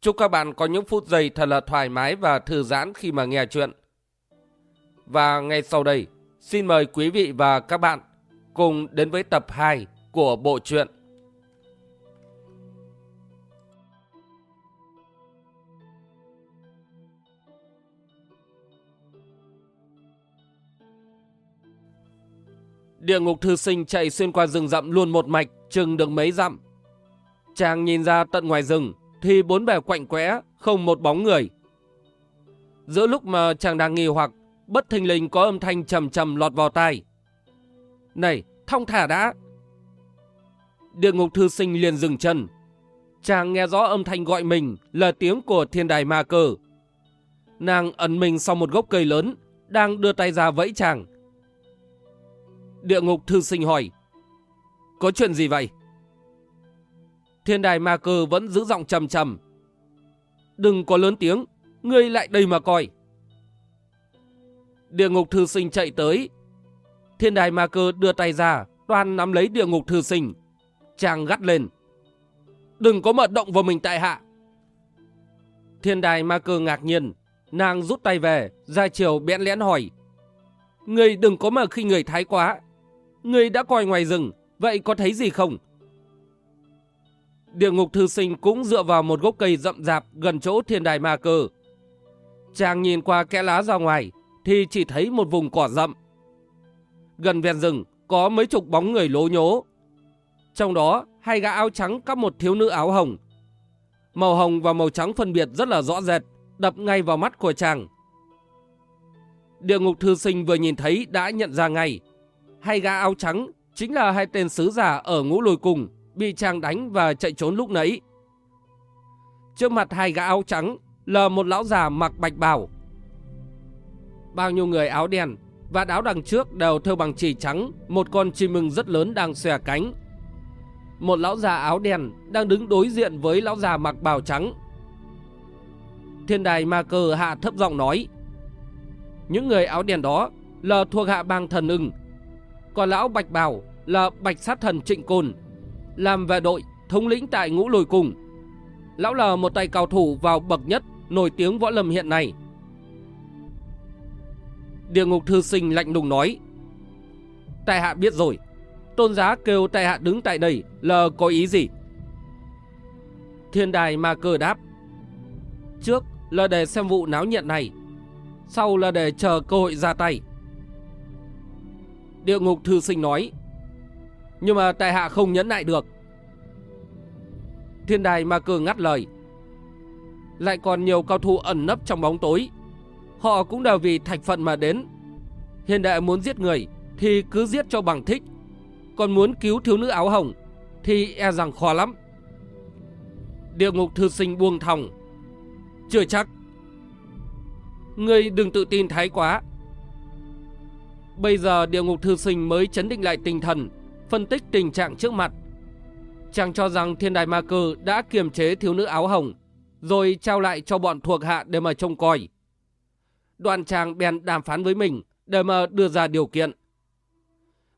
Chúc các bạn có những phút giây thật là thoải mái và thư giãn khi mà nghe chuyện. Và ngay sau đây, xin mời quý vị và các bạn cùng đến với tập 2 của bộ truyện. Địa ngục thư sinh chạy xuyên qua rừng rậm luôn một mạch, chừng được mấy dặm. Chàng nhìn ra tận ngoài rừng, thì bốn bề quạnh quẽ, không một bóng người. Giữa lúc mà chàng đang nghi hoặc, bất thình lình có âm thanh trầm trầm lọt vào tai. Này, thong thả đã! Địa ngục thư sinh liền dừng chân. Chàng nghe rõ âm thanh gọi mình là tiếng của thiên đài ma cơ. Nàng ẩn mình sau một gốc cây lớn, đang đưa tay ra vẫy chàng. Địa ngục thư sinh hỏi. Có chuyện gì vậy? Thiên đài ma cơ vẫn giữ giọng trầm trầm. Đừng có lớn tiếng, ngươi lại đây mà coi. Địa ngục thư sinh chạy tới. Thiên đài ma cơ đưa tay ra, toàn nắm lấy địa ngục thư sinh. Chàng gắt lên. Đừng có mở động vào mình tại hạ. Thiên đài ma cơ ngạc nhiên, nàng rút tay về, ra chiều bẽn lẽn hỏi. Ngươi đừng có mà khi người thái quá. Ngươi đã coi ngoài rừng, vậy có thấy gì không? Địa ngục thư sinh cũng dựa vào một gốc cây rậm rạp gần chỗ thiên đài ma cơ. Chàng nhìn qua kẽ lá ra ngoài thì chỉ thấy một vùng cỏ rậm. Gần ven rừng có mấy chục bóng người lố nhố. Trong đó hai gã áo trắng cắp một thiếu nữ áo hồng. Màu hồng và màu trắng phân biệt rất là rõ rệt, đập ngay vào mắt của chàng. Địa ngục thư sinh vừa nhìn thấy đã nhận ra ngay. Hai gã áo trắng chính là hai tên sứ giả ở ngũ lùi cùng bị chàng đánh và chạy trốn lúc nãy. Trước mặt hai gã áo trắng là một lão già mặc bạch bào. Bao nhiêu người áo đen và áo đằng trước đều thêu bằng chỉ trắng, một con chim mừng rất lớn đang xòe cánh. Một lão già áo đen đang đứng đối diện với lão già mặc bào trắng. Thiên đài ma cờ hạ thấp giọng nói, Những người áo đen đó là thuộc hạ bang thần ưng, Còn lão bạch bào là bạch sát thần trịnh côn làm vệ đội, thống lĩnh tại ngũ lùi cùng. Lão là một tay cao thủ vào bậc nhất, nổi tiếng võ lâm hiện nay. Địa ngục thư sinh lạnh lùng nói. Tại hạ biết rồi, tôn giá kêu tại hạ đứng tại đây là có ý gì? Thiên đài ma cơ đáp. Trước là để xem vụ náo nhiệt này, sau là để chờ cơ hội ra tay. Địa ngục thư sinh nói. Nhưng mà tại hạ không nhẫn nại được. Thiên đài ma cơ ngắt lời. Lại còn nhiều cao thủ ẩn nấp trong bóng tối. Họ cũng đều vì thạch phận mà đến. Hiện đại muốn giết người Thì cứ giết cho bằng thích. Còn muốn cứu thiếu nữ áo hồng Thì e rằng khó lắm. Địa ngục thư sinh buông thòng. Chưa chắc. Ngươi đừng tự tin thái quá. Bây giờ địa ngục thư sinh mới chấn định lại tinh thần phân tích tình trạng trước mặt. Chàng cho rằng thiên đài ma cơ đã kiềm chế thiếu nữ áo hồng, rồi trao lại cho bọn thuộc hạ để mà trông coi. Đoàn chàng bèn đàm phán với mình để mà đưa ra điều kiện.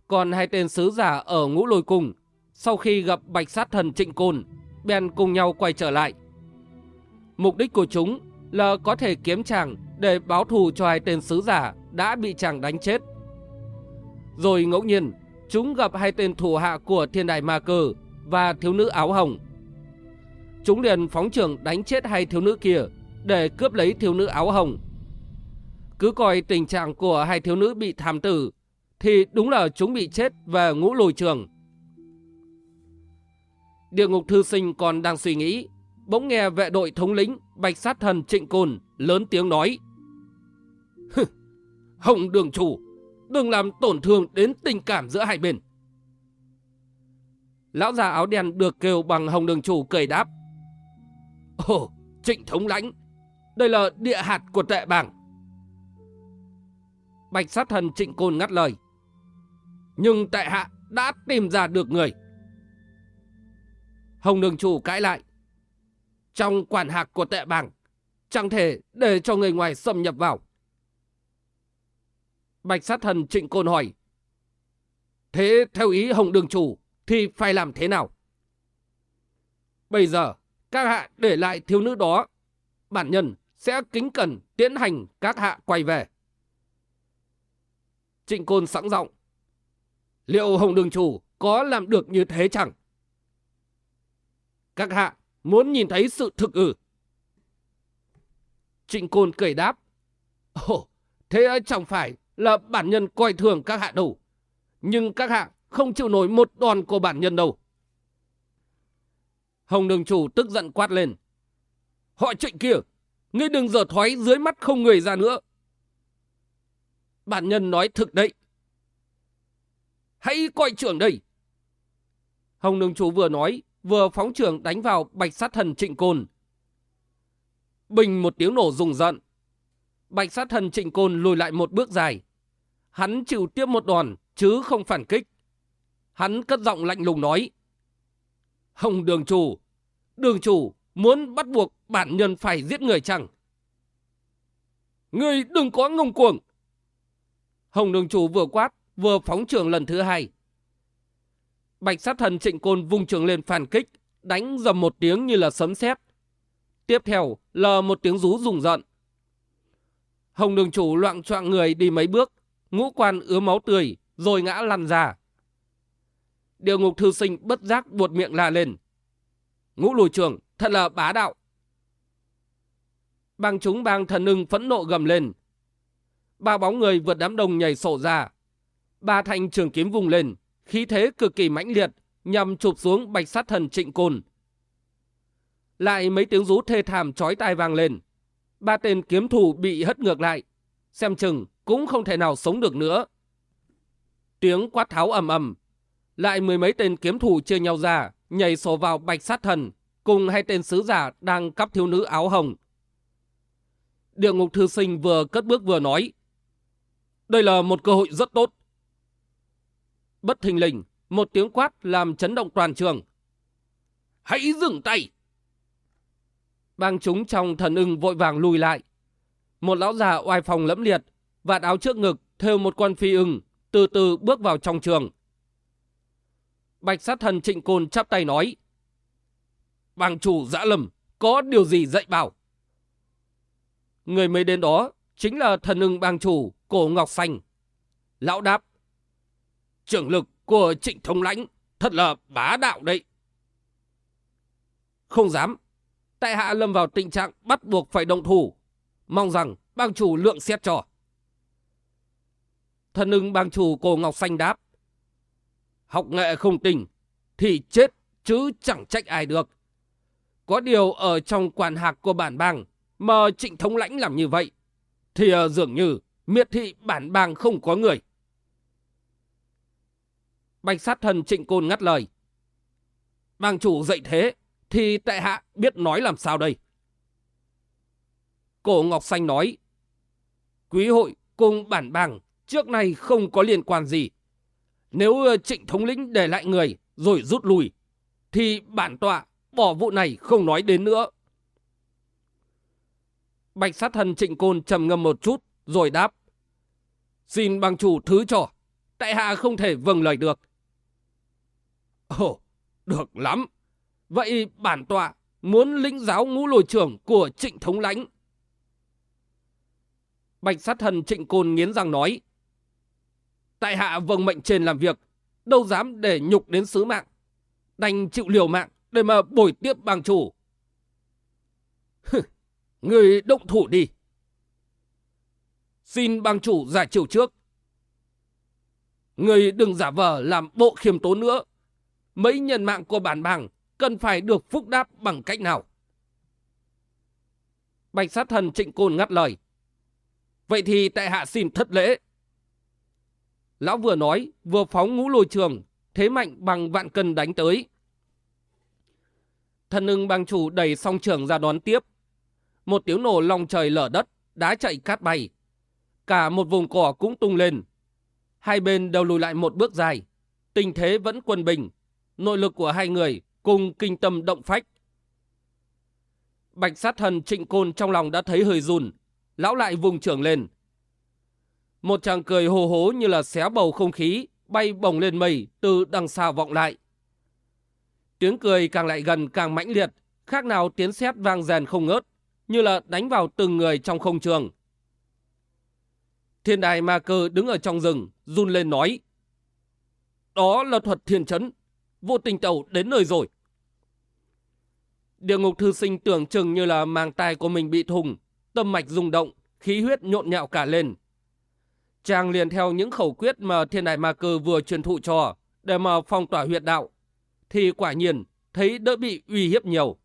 Còn hai tên sứ giả ở ngũ lôi cung, sau khi gặp bạch sát thần trịnh côn, bèn cùng nhau quay trở lại. Mục đích của chúng là có thể kiếm chàng để báo thù cho hai tên sứ giả đã bị chàng đánh chết. Rồi ngẫu nhiên, chúng gặp hai tên thủ hạ của thiên đại ma cờ và thiếu nữ áo hồng. Chúng liền phóng trưởng đánh chết hai thiếu nữ kia để cướp lấy thiếu nữ áo hồng. Cứ coi tình trạng của hai thiếu nữ bị thảm tử thì đúng là chúng bị chết và ngũ lùi trường. Địa ngục thư sinh còn đang suy nghĩ, bỗng nghe vệ đội thống lĩnh bạch sát thần trịnh cồn lớn tiếng nói. Hồng đường chủ, đừng làm tổn thương đến tình cảm giữa hai bên. Lão già áo đen được kêu bằng hồng đường chủ cười đáp. Ồ, Trịnh thống lãnh, đây là địa hạt của tệ bảng. Bạch sát thần trịnh côn ngắt lời. Nhưng tệ hạ đã tìm ra được người. Hồng đường chủ cãi lại. Trong quản hạt của tệ bảng, chẳng thể để cho người ngoài xâm nhập vào. Bạch sát thần trịnh côn hỏi. Thế theo ý Hồng đường chủ thì phải làm thế nào? Bây giờ, các hạ để lại thiếu nữ đó. Bản nhân sẽ kính cẩn tiến hành các hạ quay về. Trịnh Côn sẵn giọng Liệu Hồng Đường Chủ có làm được như thế chẳng? Các hạ muốn nhìn thấy sự thực ử. Trịnh Côn cười đáp. Ồ, thế chẳng phải là bản nhân coi thường các hạ đâu. Nhưng các hạ không chịu nổi một đòn của bản nhân đâu. Hồng đường chủ tức giận quát lên. Họ trịnh kia, ngươi đừng dở thoái dưới mắt không người ra nữa. Bản nhân nói thực đấy. Hãy coi trưởng đây. Hồng đường chủ vừa nói, vừa phóng trưởng đánh vào bạch sát thần trịnh côn. Bình một tiếng nổ rùng rợn. Bạch sát thần trịnh côn lùi lại một bước dài. Hắn chịu tiếp một đòn, chứ không phản kích. Hắn cất giọng lạnh lùng nói. Hồng đường chủ, đường chủ muốn bắt buộc bản nhân phải giết người chẳng? Người đừng có ngông cuồng. Hồng đường chủ vừa quát, vừa phóng trường lần thứ hai. Bạch sát thần trịnh côn vung trường lên phản kích, đánh dầm một tiếng như là sấm sét. Tiếp theo là một tiếng rú rùng rợn. Hồng đường chủ loạn choạng người đi mấy bước, ngũ quan ứa máu tươi, rồi ngã lăn ra. Điều ngục thư sinh bất giác buột miệng la lên. Ngũ lùi trường, thật là bá đạo. Bang chúng bang thần ưng phẫn nộ gầm lên. Ba bóng người vượt đám đông nhảy sổ ra. Ba thanh trường kiếm vùng lên, khí thế cực kỳ mãnh liệt, nhằm chụp xuống bạch sát thần trịnh côn. Lại mấy tiếng rú thê thảm chói tai vang lên. Ba tên kiếm thủ bị hất ngược lại. Xem chừng cũng không thể nào sống được nữa. Tiếng quát tháo ầm ầm. Lại mười mấy tên kiếm thủ chia nhau ra, nhảy sổ vào bạch sát thần, cùng hai tên sứ giả đang cắp thiếu nữ áo hồng. Địa ngục thư sinh vừa cất bước vừa nói. Đây là một cơ hội rất tốt. Bất thình lình, một tiếng quát làm chấn động toàn trường. Hãy dừng tay! Bang chúng trong thần ưng vội vàng lùi lại. Một lão già oai phòng lẫm liệt, vạt áo trước ngực, thêu một con phi ưng, từ từ bước vào trong trường. Bạch sát thần trịnh côn chắp tay nói. Bàng chủ dã lầm, có điều gì dạy bảo? Người mới đến đó chính là thần ưng Bàng chủ cổ Ngọc Xanh. Lão đáp. Trưởng lực của trịnh thống lãnh thật là bá đạo đấy. Không dám. Tại hạ lâm vào tình trạng bắt buộc phải động thủ. Mong rằng bang chủ lượng xét cho. Thần ưng bang chủ cổ Ngọc Xanh đáp. Học nghệ không tình thì chết chứ chẳng trách ai được. Có điều ở trong quản hạc của bản bang mà trịnh thống lãnh làm như vậy thì ờ, dường như miệt thị bản bang không có người. Bạch sát thần trịnh côn ngắt lời. Bang chủ dạy thế thì tại hạ biết nói làm sao đây. Cổ Ngọc Xanh nói. Quý hội cùng bản bang trước nay không có liên quan gì. Nếu trịnh thống lĩnh để lại người rồi rút lui, thì bản tọa bỏ vụ này không nói đến nữa. Bạch sát thần trịnh côn trầm ngâm một chút, rồi đáp. Xin bang chủ thứ cho, tại hạ không thể vâng lời được. Ồ, được lắm. Vậy bản tọa muốn lĩnh giáo ngũ lồi trưởng của trịnh thống lãnh. Bạch sát thần trịnh côn nghiến răng nói. Tại hạ vâng mệnh trên làm việc, đâu dám để nhục đến sứ mạng. Đành chịu liều mạng để mà bồi tiếp bang chủ. Người động thủ đi. Xin bang chủ giải chiều trước. Người đừng giả vờ làm bộ khiêm tốn nữa. Mấy nhân mạng của bản bang cần phải được phúc đáp bằng cách nào. Bạch sát thần trịnh côn ngắt lời. Vậy thì tại hạ xin thất lễ. Lão vừa nói, vừa phóng ngũ lôi trường, thế mạnh bằng vạn cân đánh tới. Thần ưng bang chủ đẩy song trường ra đón tiếp, một tiếng nổ lòng trời lở đất, đá chạy cát bay. Cả một vùng cỏ cũng tung lên. Hai bên đều lùi lại một bước dài. Tình thế vẫn quân bình. Nội lực của hai người cùng kinh tâm động phách. Bạch sát thần trịnh côn trong lòng đã thấy hơi run. Lão lại vùng trưởng lên. Một chàng cười hồ hố như là xé bầu không khí, bay bồng lên mây từ đằng xa vọng lại. Tiếng cười càng lại gần càng mãnh liệt, khác nào tiếng sét vang rèn không ngớt, như là đánh vào từng người trong không trường. Thiên đài ma cơ đứng ở trong rừng, run lên nói. Đó là thuật thiên chấn, vô tình tẩu đến nơi rồi. Địa ngục thư sinh tưởng chừng như là màng tai của mình bị thùng, tâm mạch rung động, khí huyết nhộn nhạo cả lên. Chàng liền theo những khẩu quyết mà thiên đại ma cơ vừa truyền thụ cho để mà phong tỏa huyệt đạo, thì quả nhiên thấy đỡ bị uy hiếp nhiều.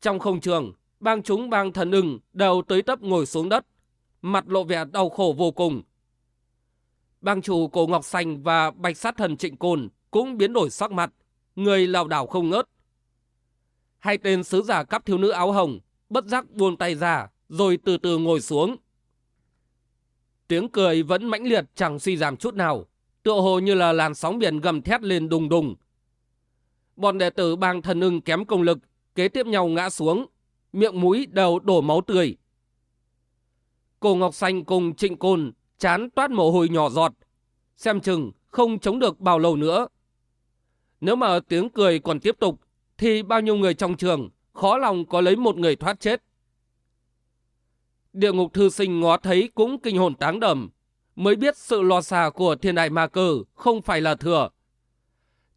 Trong không trường, bang chúng bang thần ưng đều tới tấp ngồi xuống đất, mặt lộ vẻ đau khổ vô cùng. Bang chủ cổ Ngọc Xanh và bạch sát thần Trịnh Côn cũng biến đổi sắc mặt, người lào đảo không ngớt. Hai tên sứ giả cắp thiếu nữ áo hồng, bất giác buông tay ra, rồi từ từ ngồi xuống. Tiếng cười vẫn mãnh liệt chẳng suy giảm chút nào, tựa hồ như là làn sóng biển gầm thét lên đùng đùng. Bọn đệ tử bang thần ưng kém công lực, kế tiếp nhau ngã xuống, miệng mũi đều đổ máu tươi. Cô Ngọc Xanh cùng Trịnh Côn chán toát mồ hôi nhỏ giọt, xem chừng không chống được bao lâu nữa. Nếu mà tiếng cười còn tiếp tục, thì bao nhiêu người trong trường khó lòng có lấy một người thoát chết. Địa ngục thư sinh ngó thấy cũng kinh hồn táng đầm, mới biết sự lo xa của thiên đại ma cơ không phải là thừa.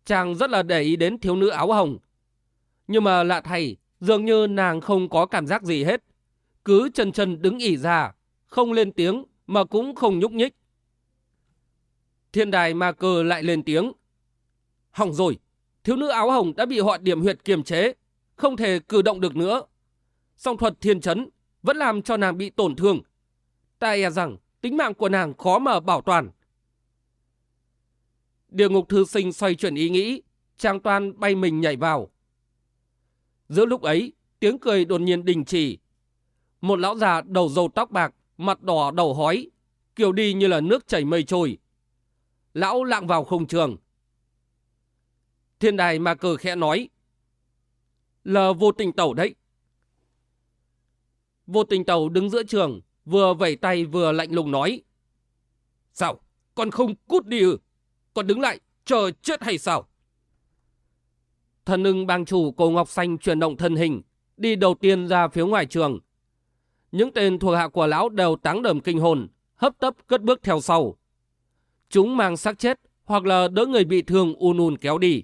Chàng rất là để ý đến thiếu nữ áo hồng. Nhưng mà lạ thay, dường như nàng không có cảm giác gì hết. Cứ chân chân đứng ỉ ra, không lên tiếng mà cũng không nhúc nhích. Thiên đài ma cơ lại lên tiếng. Hỏng rồi, thiếu nữ áo hồng đã bị họ điểm huyệt kiềm chế, không thể cử động được nữa. Song thuật thiên chấn vẫn làm cho nàng bị tổn thương. Ta e rằng tính mạng của nàng khó mà bảo toàn. Địa ngục thư sinh xoay chuyển ý nghĩ, trang toan bay mình nhảy vào. Giữa lúc ấy, tiếng cười đột nhiên đình chỉ. Một lão già đầu dầu tóc bạc, mặt đỏ đầu hói, kiểu đi như là nước chảy mây trôi. Lão lạng vào không trường. Thiên đài mà cờ khẽ nói. Là vô tình tẩu đấy. Vô tình tẩu đứng giữa trường, vừa vẩy tay vừa lạnh lùng nói. Sao? Con không cút đi ư? Con đứng lại, chờ chết hay sao? Thần ưng bang chủ cổ Ngọc Xanh chuyển động thân hình, đi đầu tiên ra phía ngoài trường. Những tên thuộc hạ của lão đều táng đầm kinh hồn, hấp tấp cất bước theo sau. Chúng mang xác chết hoặc là đỡ người bị thương un un kéo đi.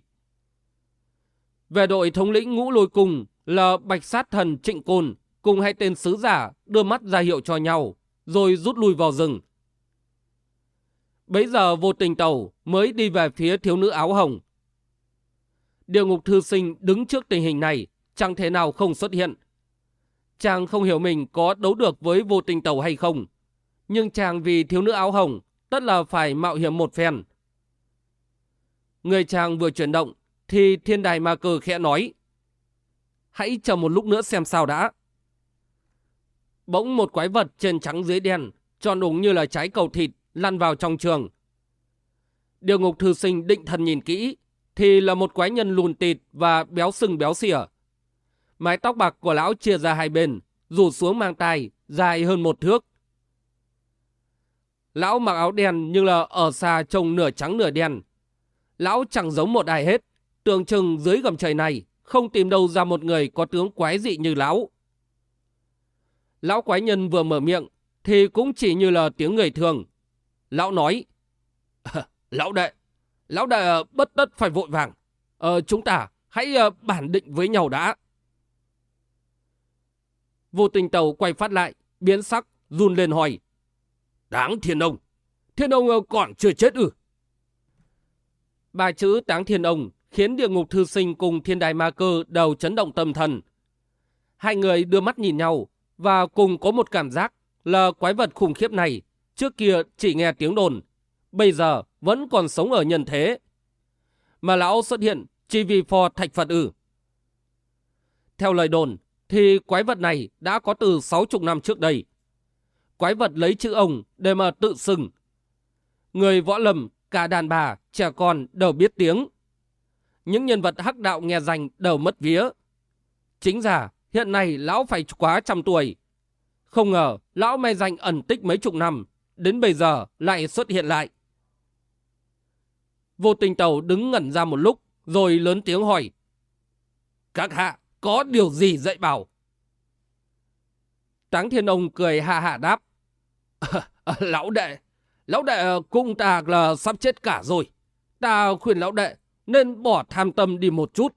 Về đội thống lĩnh ngũ lôi cùng là bạch sát thần trịnh côn cùng hai tên sứ giả đưa mắt ra hiệu cho nhau, rồi rút lui vào rừng. Bấy giờ vô tình tàu mới đi về phía thiếu nữ áo hồng. Địa ngục thư sinh đứng trước tình hình này, chẳng thể nào không xuất hiện. Chàng không hiểu mình có đấu được với vô tình tàu hay không. Nhưng chàng vì thiếu nữ áo hồng, tất là phải mạo hiểm một phen. Người chàng vừa chuyển động, thì thiên đài ma cơ khẽ nói. Hãy chờ một lúc nữa xem sao đã. Bỗng một quái vật trên trắng dưới đen, tròn đúng như là trái cầu thịt, lăn vào trong trường. Điều ngục thư sinh định thần nhìn kỹ, thì là một quái nhân lùn tịt và béo sừng béo xỉa. Mái tóc bạc của lão chia ra hai bên, rủ xuống mang tay, dài hơn một thước. Lão mặc áo đen nhưng là ở xa trông nửa trắng nửa đen. Lão chẳng giống một ai hết, tưởng chừng dưới gầm trời này không tìm đâu ra một người có tướng quái dị như lão. Lão quái nhân vừa mở miệng thì cũng chỉ như là tiếng người thường. Lão nói, Lão đệ, lão đệ ờ, bất tất phải vội vàng. Ờ, chúng ta hãy ờ, bản định với nhau đã. Vô tình tàu quay phát lại, biến sắc, run lên hỏi. Đáng thiên ông, thiên ông ờ, còn chưa chết ư? Ba chữ táng thiên ông khiến địa ngục thư sinh cùng thiên đài ma cơ đều chấn động tâm thần. Hai người đưa mắt nhìn nhau, và cùng có một cảm giác là quái vật khủng khiếp này trước kia chỉ nghe tiếng đồn, bây giờ vẫn còn sống ở nhân thế. Mà lão xuất hiện chỉ vì phò thạch Phật ử. Theo lời đồn, thì quái vật này đã có từ sáu chục năm trước đây. Quái vật lấy chữ ông để mà tự xưng. Người võ lầm cả đàn bà, trẻ con đều biết tiếng. Những nhân vật hắc đạo nghe danh đều mất vía. Chính giả, hiện nay lão phải quá trăm tuổi. Không ngờ, lão may danh ẩn tích mấy chục năm, đến bây giờ lại xuất hiện lại. Vô tình tàu đứng ngẩn ra một lúc, rồi lớn tiếng hỏi. Các hạ, có điều gì dạy bảo? Táng Thiên Ông cười hạ hạ đáp. lão đệ, lão đệ cung ta là sắp chết cả rồi. Ta khuyên lão đệ nên bỏ tham tâm đi một chút.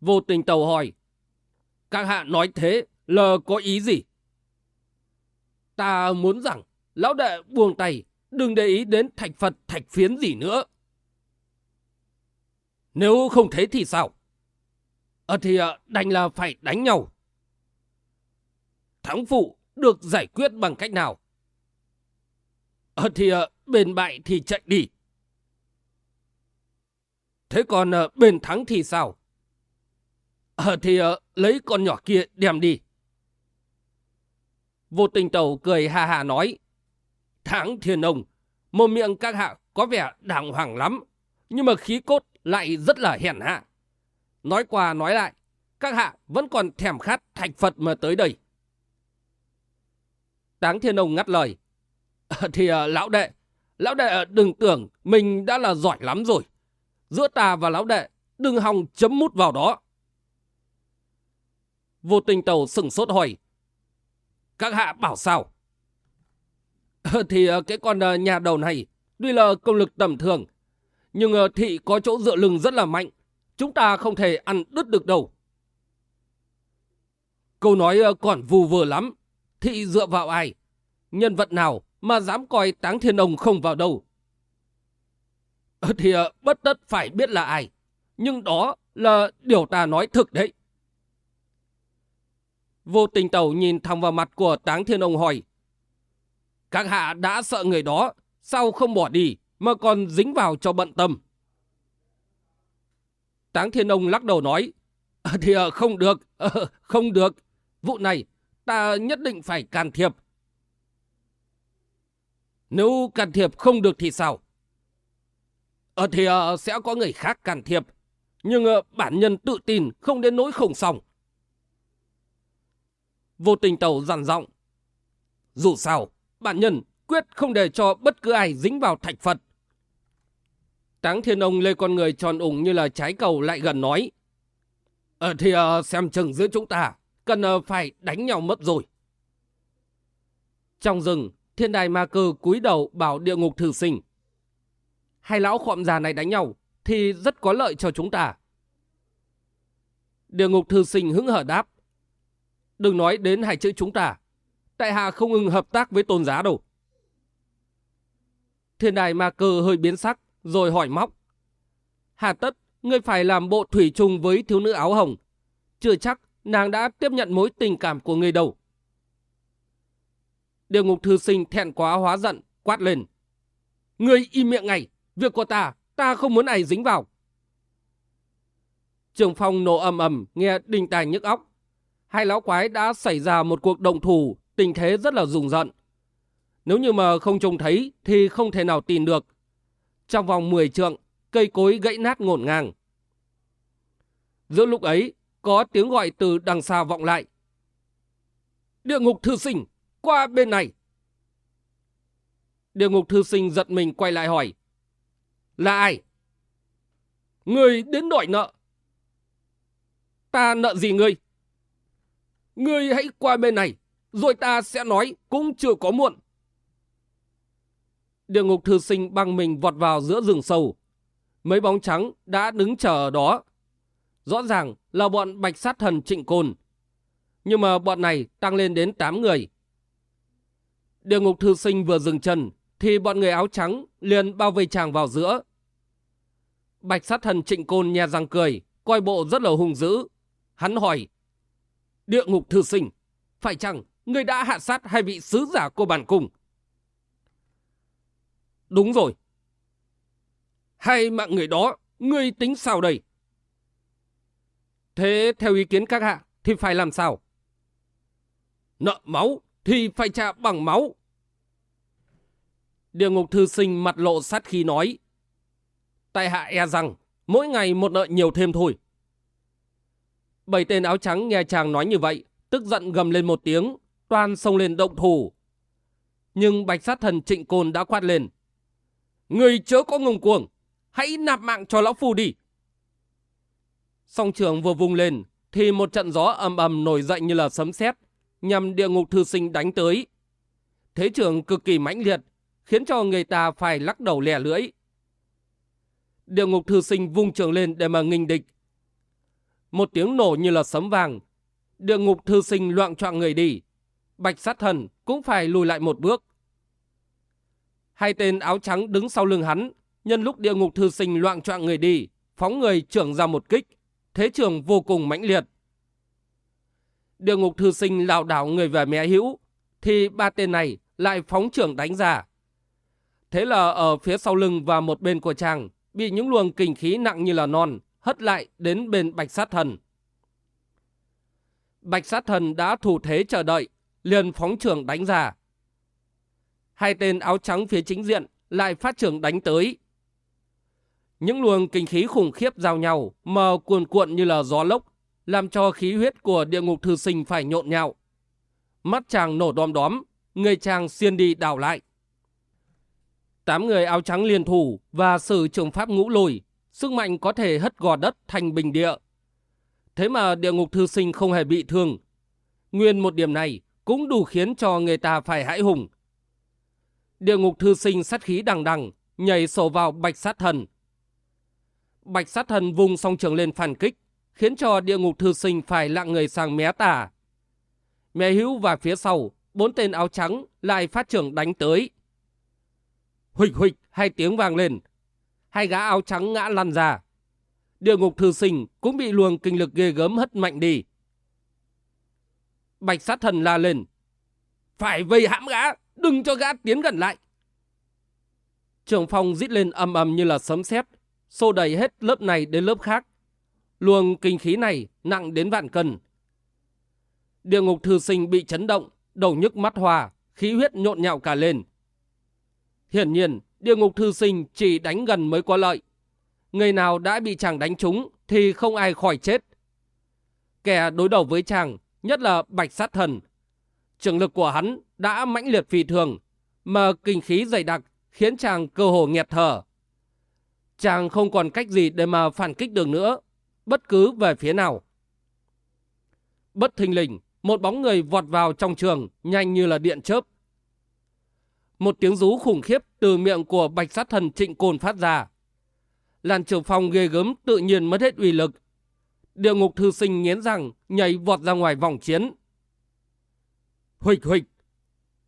Vô tình tàu hỏi. Các hạ nói thế là có ý gì? Ta muốn rằng lão đệ buông tay, đừng để ý đến thạch Phật thạch phiến gì nữa. Nếu không thế thì sao? Ờ thì ờ, đành là phải đánh nhau. Thắng phụ được giải quyết bằng cách nào? Ờ thì ờ, bền bại thì chạy đi. Thế còn ờ, bên thắng thì sao? Ờ thì ờ, lấy con nhỏ kia đem đi. Vô tình tàu cười hà hà nói. Thắng thiên ông, một miệng các hạ có vẻ đàng hoàng lắm, nhưng mà khí cốt lại rất là hèn hạ. Nói qua nói lại, các hạ vẫn còn thèm khát thạch Phật mà tới đây. Táng Thiên Ông ngắt lời. Ờ, thì uh, lão đệ, lão đệ đừng tưởng mình đã là giỏi lắm rồi. Giữa ta và lão đệ, đừng hòng chấm mút vào đó. Vô tình tàu sừng sốt hỏi. Các hạ bảo sao? Ờ, thì ờ, cái con ờ, nhà đầu này, tuy là công lực tầm thường, nhưng thị có chỗ dựa lưng rất là mạnh. Chúng ta không thể ăn đứt được đâu. Câu nói còn vù vừa lắm. Thị dựa vào ai? Nhân vật nào mà dám coi táng thiên ông không vào đâu? Ờ, thì ờ, bất tất phải biết là ai. Nhưng đó là điều ta nói thực đấy. Vô tình tàu nhìn thẳng vào mặt của táng thiên ông hỏi. Các hạ đã sợ người đó, sao không bỏ đi mà còn dính vào cho bận tâm? Táng thiên ông lắc đầu nói. Ờ, thì không được, không được. Vụ này ta nhất định phải can thiệp. Nếu can thiệp không được thì sao? Ờ thì uh, sẽ có người khác can thiệp. Nhưng uh, bản nhân tự tin không đến nỗi không xong. Vô tình tàu dằn giọng. Dù sao, bản nhân quyết không để cho bất cứ ai dính vào thạch Phật. Táng thiên ông lê con người tròn ủng như là trái cầu lại gần nói. Ờ thì uh, xem chừng giữa chúng ta, cần uh, phải đánh nhau mất rồi. Trong rừng, thiên đài ma cơ cúi đầu bảo địa ngục thử sinh. Hai lão khọm già này đánh nhau thì rất có lợi cho chúng ta. Địa ngục thư sinh hứng hở đáp. Đừng nói đến hai chữ chúng ta. Tại hạ không ưng hợp tác với tôn giá đâu. Thiên đài ma cơ hơi biến sắc, rồi hỏi móc. Hà tất, ngươi phải làm bộ thủy chung với thiếu nữ áo hồng. Chưa chắc nàng đã tiếp nhận mối tình cảm của người đâu. Địa ngục thư sinh thẹn quá hóa giận, quát lên. Ngươi im miệng ngay, việc của ta, ta không muốn ai dính vào. Trường phong nổ ầm ầm, nghe đình tài nhức óc. Hai lão quái đã xảy ra một cuộc động thủ, tình thế rất là rùng rợn. Nếu như mà không trông thấy thì không thể nào tin được. Trong vòng 10 trượng, cây cối gãy nát ngổn ngang. Giữa lúc ấy, có tiếng gọi từ đằng xa vọng lại. Địa ngục thư sinh, qua bên này. Địa ngục thư sinh giật mình quay lại hỏi. Là ai? Người đến đòi nợ. Ta nợ gì ngươi? Ngươi hãy qua bên này, rồi ta sẽ nói cũng chưa có muộn. Địa ngục thư sinh băng mình vọt vào giữa rừng sâu. Mấy bóng trắng đã đứng chờ ở đó. Rõ ràng là bọn bạch sát thần trịnh côn. Nhưng mà bọn này tăng lên đến 8 người. Địa ngục thư sinh vừa dừng chân thì bọn người áo trắng liền bao vây chàng vào giữa. Bạch sát thần trịnh côn nhe răng cười, coi bộ rất là hung dữ. Hắn hỏi, địa ngục thư sinh, phải chăng người đã hạ sát hai vị sứ giả của bản cung? Đúng rồi. Hai mạng người đó, ngươi tính sao đây? Thế theo ý kiến các hạ, thì phải làm sao? Nợ máu thì phải trả bằng máu. Địa ngục thư sinh mặt lộ sát khí nói. Tại hạ e rằng mỗi ngày một nợ nhiều thêm thôi. Bảy tên áo trắng nghe chàng nói như vậy, tức giận gầm lên một tiếng, toàn xông lên động thủ. Nhưng bạch sát thần trịnh côn đã quát lên. Người chớ có ngùng cuồng, hãy nạp mạng cho lão phu đi. Song trường vừa vung lên, thì một trận gió ầm ầm nổi dậy như là sấm sét nhằm địa ngục thư sinh đánh tới. Thế trường cực kỳ mãnh liệt, khiến cho người ta phải lắc đầu lẻ lưỡi. Địa ngục thư sinh vung trường lên để mà nghinh địch. Một tiếng nổ như là sấm vàng. Địa ngục thư sinh loạn trọn người đi. Bạch sát thần cũng phải lùi lại một bước. Hai tên áo trắng đứng sau lưng hắn, nhân lúc địa ngục thư sinh loạn trọn người đi, phóng người trưởng ra một kích. Thế trường vô cùng mãnh liệt. Địa ngục thư sinh lảo đảo người về mé hữu, thì ba tên này lại phóng trưởng đánh ra. Thế là ở phía sau lưng và một bên của chàng bị những luồng kinh khí nặng như là non hất lại đến bên bạch sát thần. Bạch sát thần đã thủ thế chờ đợi, liền phóng trưởng đánh ra. Hai tên áo trắng phía chính diện lại phát trưởng đánh tới. Những luồng kinh khí khủng khiếp giao nhau mờ cuồn cuộn như là gió lốc, làm cho khí huyết của địa ngục thư sinh phải nhộn nhạo. Mắt chàng nổ đom đóm, người chàng xiên đi đảo lại. Tám người áo trắng liên thủ và sử trường pháp ngũ lùi, sức mạnh có thể hất gò đất thành bình địa. Thế mà địa ngục thư sinh không hề bị thương. Nguyên một điểm này cũng đủ khiến cho người ta phải hãi hùng. Địa ngục thư sinh sát khí đằng đằng, nhảy sổ vào bạch sát thần. Bạch sát thần vùng song trường lên phản kích, khiến cho địa ngục thư sinh phải lạng người sang mé tả. Mé hữu và phía sau, bốn tên áo trắng lại phát trưởng đánh tới. Huỵch huỵch hai tiếng vang lên. Hai gã áo trắng ngã lăn ra. Địa ngục thư sinh cũng bị luồng kinh lực ghê gớm hất mạnh đi. Bạch sát thần la lên. Phải vây hãm gã, đừng cho gã tiến gần lại. Trường phong rít lên âm ầm như là sấm sét, xô đầy hết lớp này đến lớp khác. Luồng kinh khí này nặng đến vạn cân. Địa ngục thư sinh bị chấn động, đầu nhức mắt hòa, khí huyết nhộn nhạo cả lên. Hiển nhiên, địa ngục thư sinh chỉ đánh gần mới có lợi. Người nào đã bị chàng đánh trúng thì không ai khỏi chết. Kẻ đối đầu với chàng, nhất là bạch sát thần. Trường lực của hắn đã mãnh liệt phi thường, mà kinh khí dày đặc khiến chàng cơ hồ nghẹt thở. Chàng không còn cách gì để mà phản kích được nữa, bất cứ về phía nào. Bất thình lình, một bóng người vọt vào trong trường, nhanh như là điện chớp. Một tiếng rú khủng khiếp từ miệng của bạch sát thần trịnh cồn phát ra. Làn trường phong ghê gớm tự nhiên mất hết uy lực. Địa ngục thư sinh nghiến rằng nhảy vọt ra ngoài vòng chiến. Huỵch huỵch.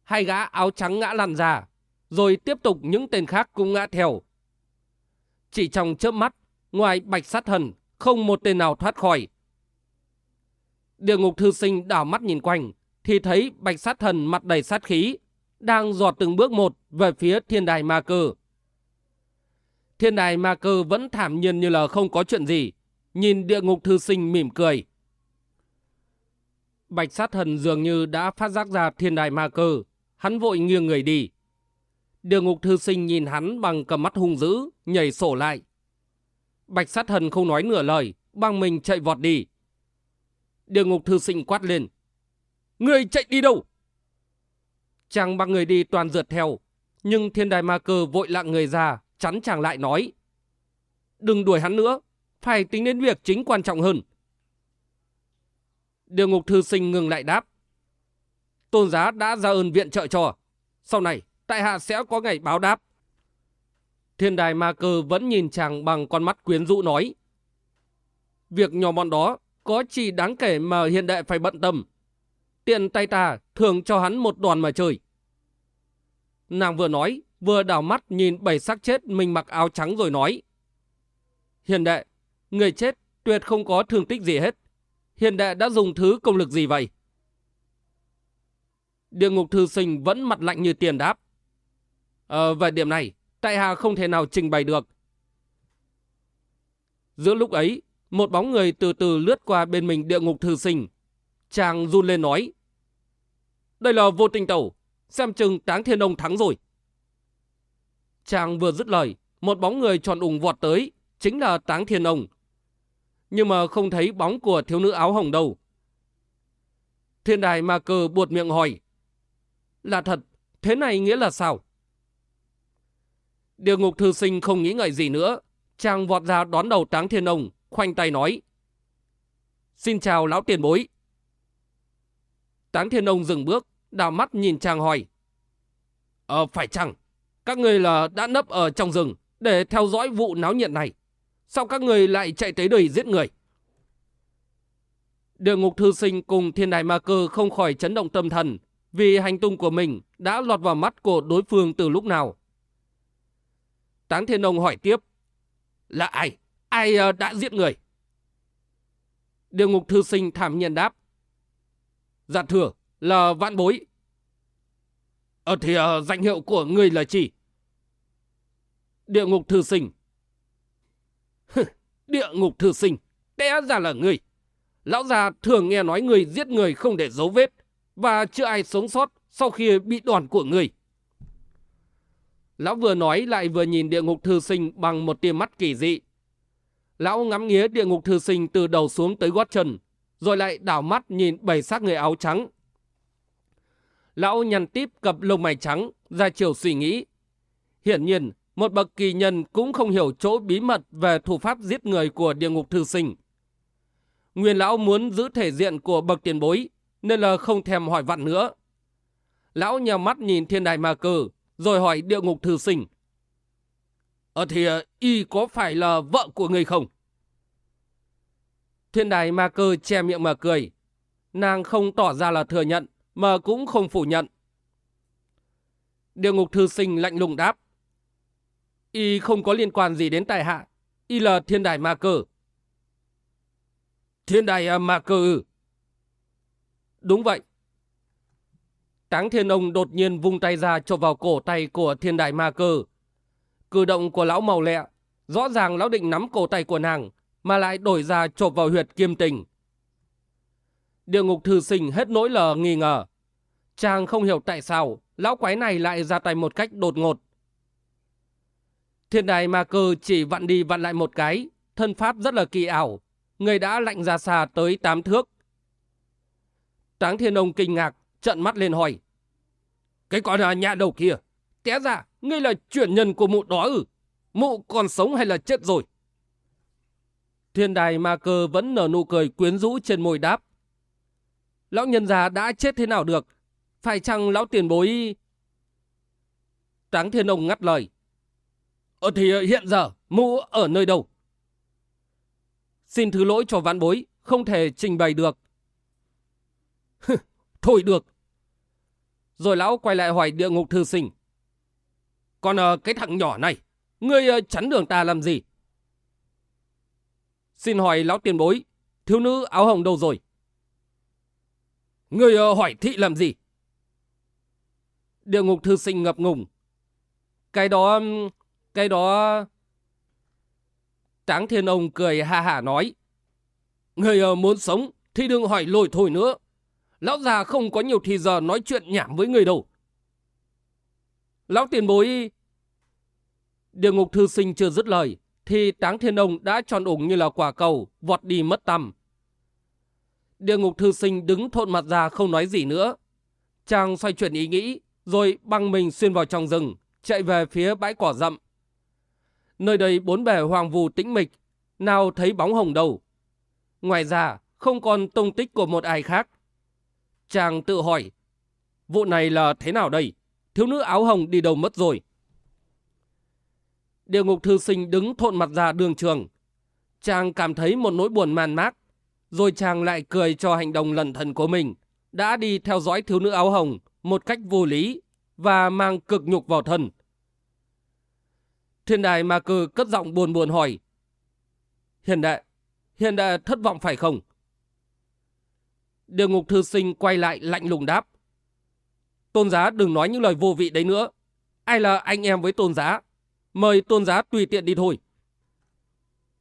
Hai gã áo trắng ngã lăn ra. Rồi tiếp tục những tên khác cũng ngã theo. Chỉ trong chớp mắt, ngoài bạch sát thần, không một tên nào thoát khỏi. Địa ngục thư sinh đảo mắt nhìn quanh, thì thấy bạch sát thần mặt đầy sát khí, đang dọt từng bước một về phía thiên đài ma cơ. Thiên đài ma cơ vẫn thảm nhiên như là không có chuyện gì, nhìn địa ngục thư sinh mỉm cười. Bạch sát thần dường như đã phát giác ra thiên đài ma cơ, hắn vội nghiêng người đi. Địa ngục thư sinh nhìn hắn bằng cầm mắt hung dữ, nhảy sổ lại. Bạch sát thần không nói nửa lời, bằng mình chạy vọt đi. Địa ngục thư sinh quát lên. Người chạy đi đâu? Chàng bằng người đi toàn rượt theo, nhưng thiên đài ma cơ vội lặng người ra, chắn chàng lại nói. Đừng đuổi hắn nữa, phải tính đến việc chính quan trọng hơn. Điều ngục thư sinh ngừng lại đáp. Tôn giá đã ra ơn viện trợ cho. Sau này, tại hạ sẽ có ngày báo đáp. Thiên đài ma cơ vẫn nhìn chàng bằng con mắt quyến rũ nói. Việc nhỏ bọn đó có chỉ đáng kể mà hiện đại phải bận tâm. Tiện tay ta thường cho hắn một đoàn mà chơi. Nàng vừa nói, vừa đảo mắt nhìn bảy xác chết mình mặc áo trắng rồi nói. Hiền đệ, người chết tuyệt không có thương tích gì hết. Hiền đệ đã dùng thứ công lực gì vậy? Địa ngục thư sinh vẫn mặt lạnh như tiền đáp. Ờ, về điểm này, tại hạ không thể nào trình bày được. Giữa lúc ấy, một bóng người từ từ lướt qua bên mình địa ngục thư sinh, Chàng run lên nói. Đây là vô tình tẩu, xem chừng táng thiên ông thắng rồi. Chàng vừa dứt lời, một bóng người tròn ủng vọt tới, chính là táng thiên ông. Nhưng mà không thấy bóng của thiếu nữ áo hồng đâu. Thiên đài ma cờ buột miệng hỏi. Là thật, thế này nghĩa là sao? Địa ngục thư sinh không nghĩ ngợi gì nữa. Chàng vọt ra đón đầu táng thiên ông, khoanh tay nói. Xin chào lão tiền bối. Táng thiên ông dừng bước, đào mắt nhìn chàng hỏi. Ờ, phải chăng? Các người là đã nấp ở trong rừng để theo dõi vụ náo nhiệt này. Sao các người lại chạy tới đây giết người? Địa ngục thư sinh cùng thiên đài ma cơ không khỏi chấn động tâm thần vì hành tung của mình đã lọt vào mắt của đối phương từ lúc nào. Táng thiên ông hỏi tiếp. Là ai? Ai ờ, đã giết người? Địa ngục thư sinh thảm nhiên đáp. Dạ thừa là vạn bối. Ờ thì uh, danh hiệu của người là chỉ Địa ngục thư sinh. Địa ngục thư sinh, té ra là người. Lão già thường nghe nói người giết người không để dấu vết và chưa ai sống sót sau khi bị đòn của người. Lão vừa nói lại vừa nhìn địa ngục thư sinh bằng một tia mắt kỳ dị. Lão ngắm nghía địa ngục thư sinh từ đầu xuống tới gót chân, rồi lại đảo mắt nhìn bảy xác người áo trắng. Lão nhăn tiếp cặp lông mày trắng, ra chiều suy nghĩ. Hiển nhiên, một bậc kỳ nhân cũng không hiểu chỗ bí mật về thủ pháp giết người của địa ngục thư sinh. Nguyên lão muốn giữ thể diện của bậc tiền bối, nên là không thèm hỏi vặn nữa. Lão nhào mắt nhìn thiên đài ma cơ, rồi hỏi địa ngục thư sinh. Ờ thì ờ, y có phải là vợ của người không? Thiên đài ma cơ che miệng mà cười. Nàng không tỏ ra là thừa nhận, mà cũng không phủ nhận. Địa ngục thư sinh lạnh lùng đáp. Y không có liên quan gì đến tài hạ. Y là thiên đài ma cơ. Thiên đài à, ma cơ ư? Đúng vậy. Táng thiên ông đột nhiên vung tay ra chộp vào cổ tay của thiên Đài ma cơ. Cử động của lão màu lẹ, rõ ràng lão định nắm cổ tay của nàng, mà lại đổi ra chộp vào huyệt kiêm tình. Địa ngục thư sinh hết nỗi lờ nghi ngờ. Chàng không hiểu tại sao lão quái này lại ra tay một cách đột ngột. Thiên đài ma cơ chỉ vặn đi vặn lại một cái, thân pháp rất là kỳ ảo. Người đã lạnh ra xa tới tám thước. Táng thiên ông kinh ngạc, trận mắt lên hỏi. Cái con là nhà đầu kia, té ra, ngươi là chuyển nhân của mụ đó ư? Mụ còn sống hay là chết rồi? Thiên đài ma cơ vẫn nở nụ cười quyến rũ trên môi đáp. Lão nhân già đã chết thế nào được? Phải chăng lão tiền bối... Tráng thiên ông ngắt lời. Ờ thì ờ, hiện giờ, mũ ở nơi đâu? Xin thứ lỗi cho vãn bối, không thể trình bày được. Thôi được. Rồi lão quay lại hỏi địa ngục thư sinh. Còn ờ, cái thằng nhỏ này, ngươi ờ, chắn đường ta làm gì? Xin hỏi lão tiền bối, thiếu nữ áo hồng đâu rồi? người ờ, hỏi thị làm gì? Địa ngục thư sinh ngập ngùng. Cái đó... Cái đó... tráng thiên ông cười ha hả nói. Người ờ, muốn sống thì đừng hỏi lồi thôi nữa. Lão già không có nhiều thì giờ nói chuyện nhảm với người đâu. Lão tiền bối... Địa ngục thư sinh chưa dứt lời, thì táng thiên ông đã tròn ủng như là quả cầu, vọt đi mất tăm. Địa ngục thư sinh đứng thộn mặt ra không nói gì nữa. Chàng xoay chuyển ý nghĩ, rồi băng mình xuyên vào trong rừng, chạy về phía bãi cỏ rậm. Nơi đây bốn bề hoàng vù tĩnh mịch, nào thấy bóng hồng đâu. Ngoài ra, không còn tung tích của một ai khác. Chàng tự hỏi, vụ này là thế nào đây? Thiếu nữ áo hồng đi đâu mất rồi? Địa ngục thư sinh đứng thộn mặt ra đường trường. Chàng cảm thấy một nỗi buồn man mác. Rồi chàng lại cười cho hành động lần thần của mình. Đã đi theo dõi thiếu nữ áo hồng một cách vô lý và mang cực nhục vào thân. Thiên đài ma cư cất giọng buồn buồn hỏi. Hiền đệ, hiền đệ thất vọng phải không? Địa ngục thư sinh quay lại lạnh lùng đáp. Tôn giá đừng nói những lời vô vị đấy nữa. Ai là anh em với tôn giá? Mời tôn giá tùy tiện đi thôi.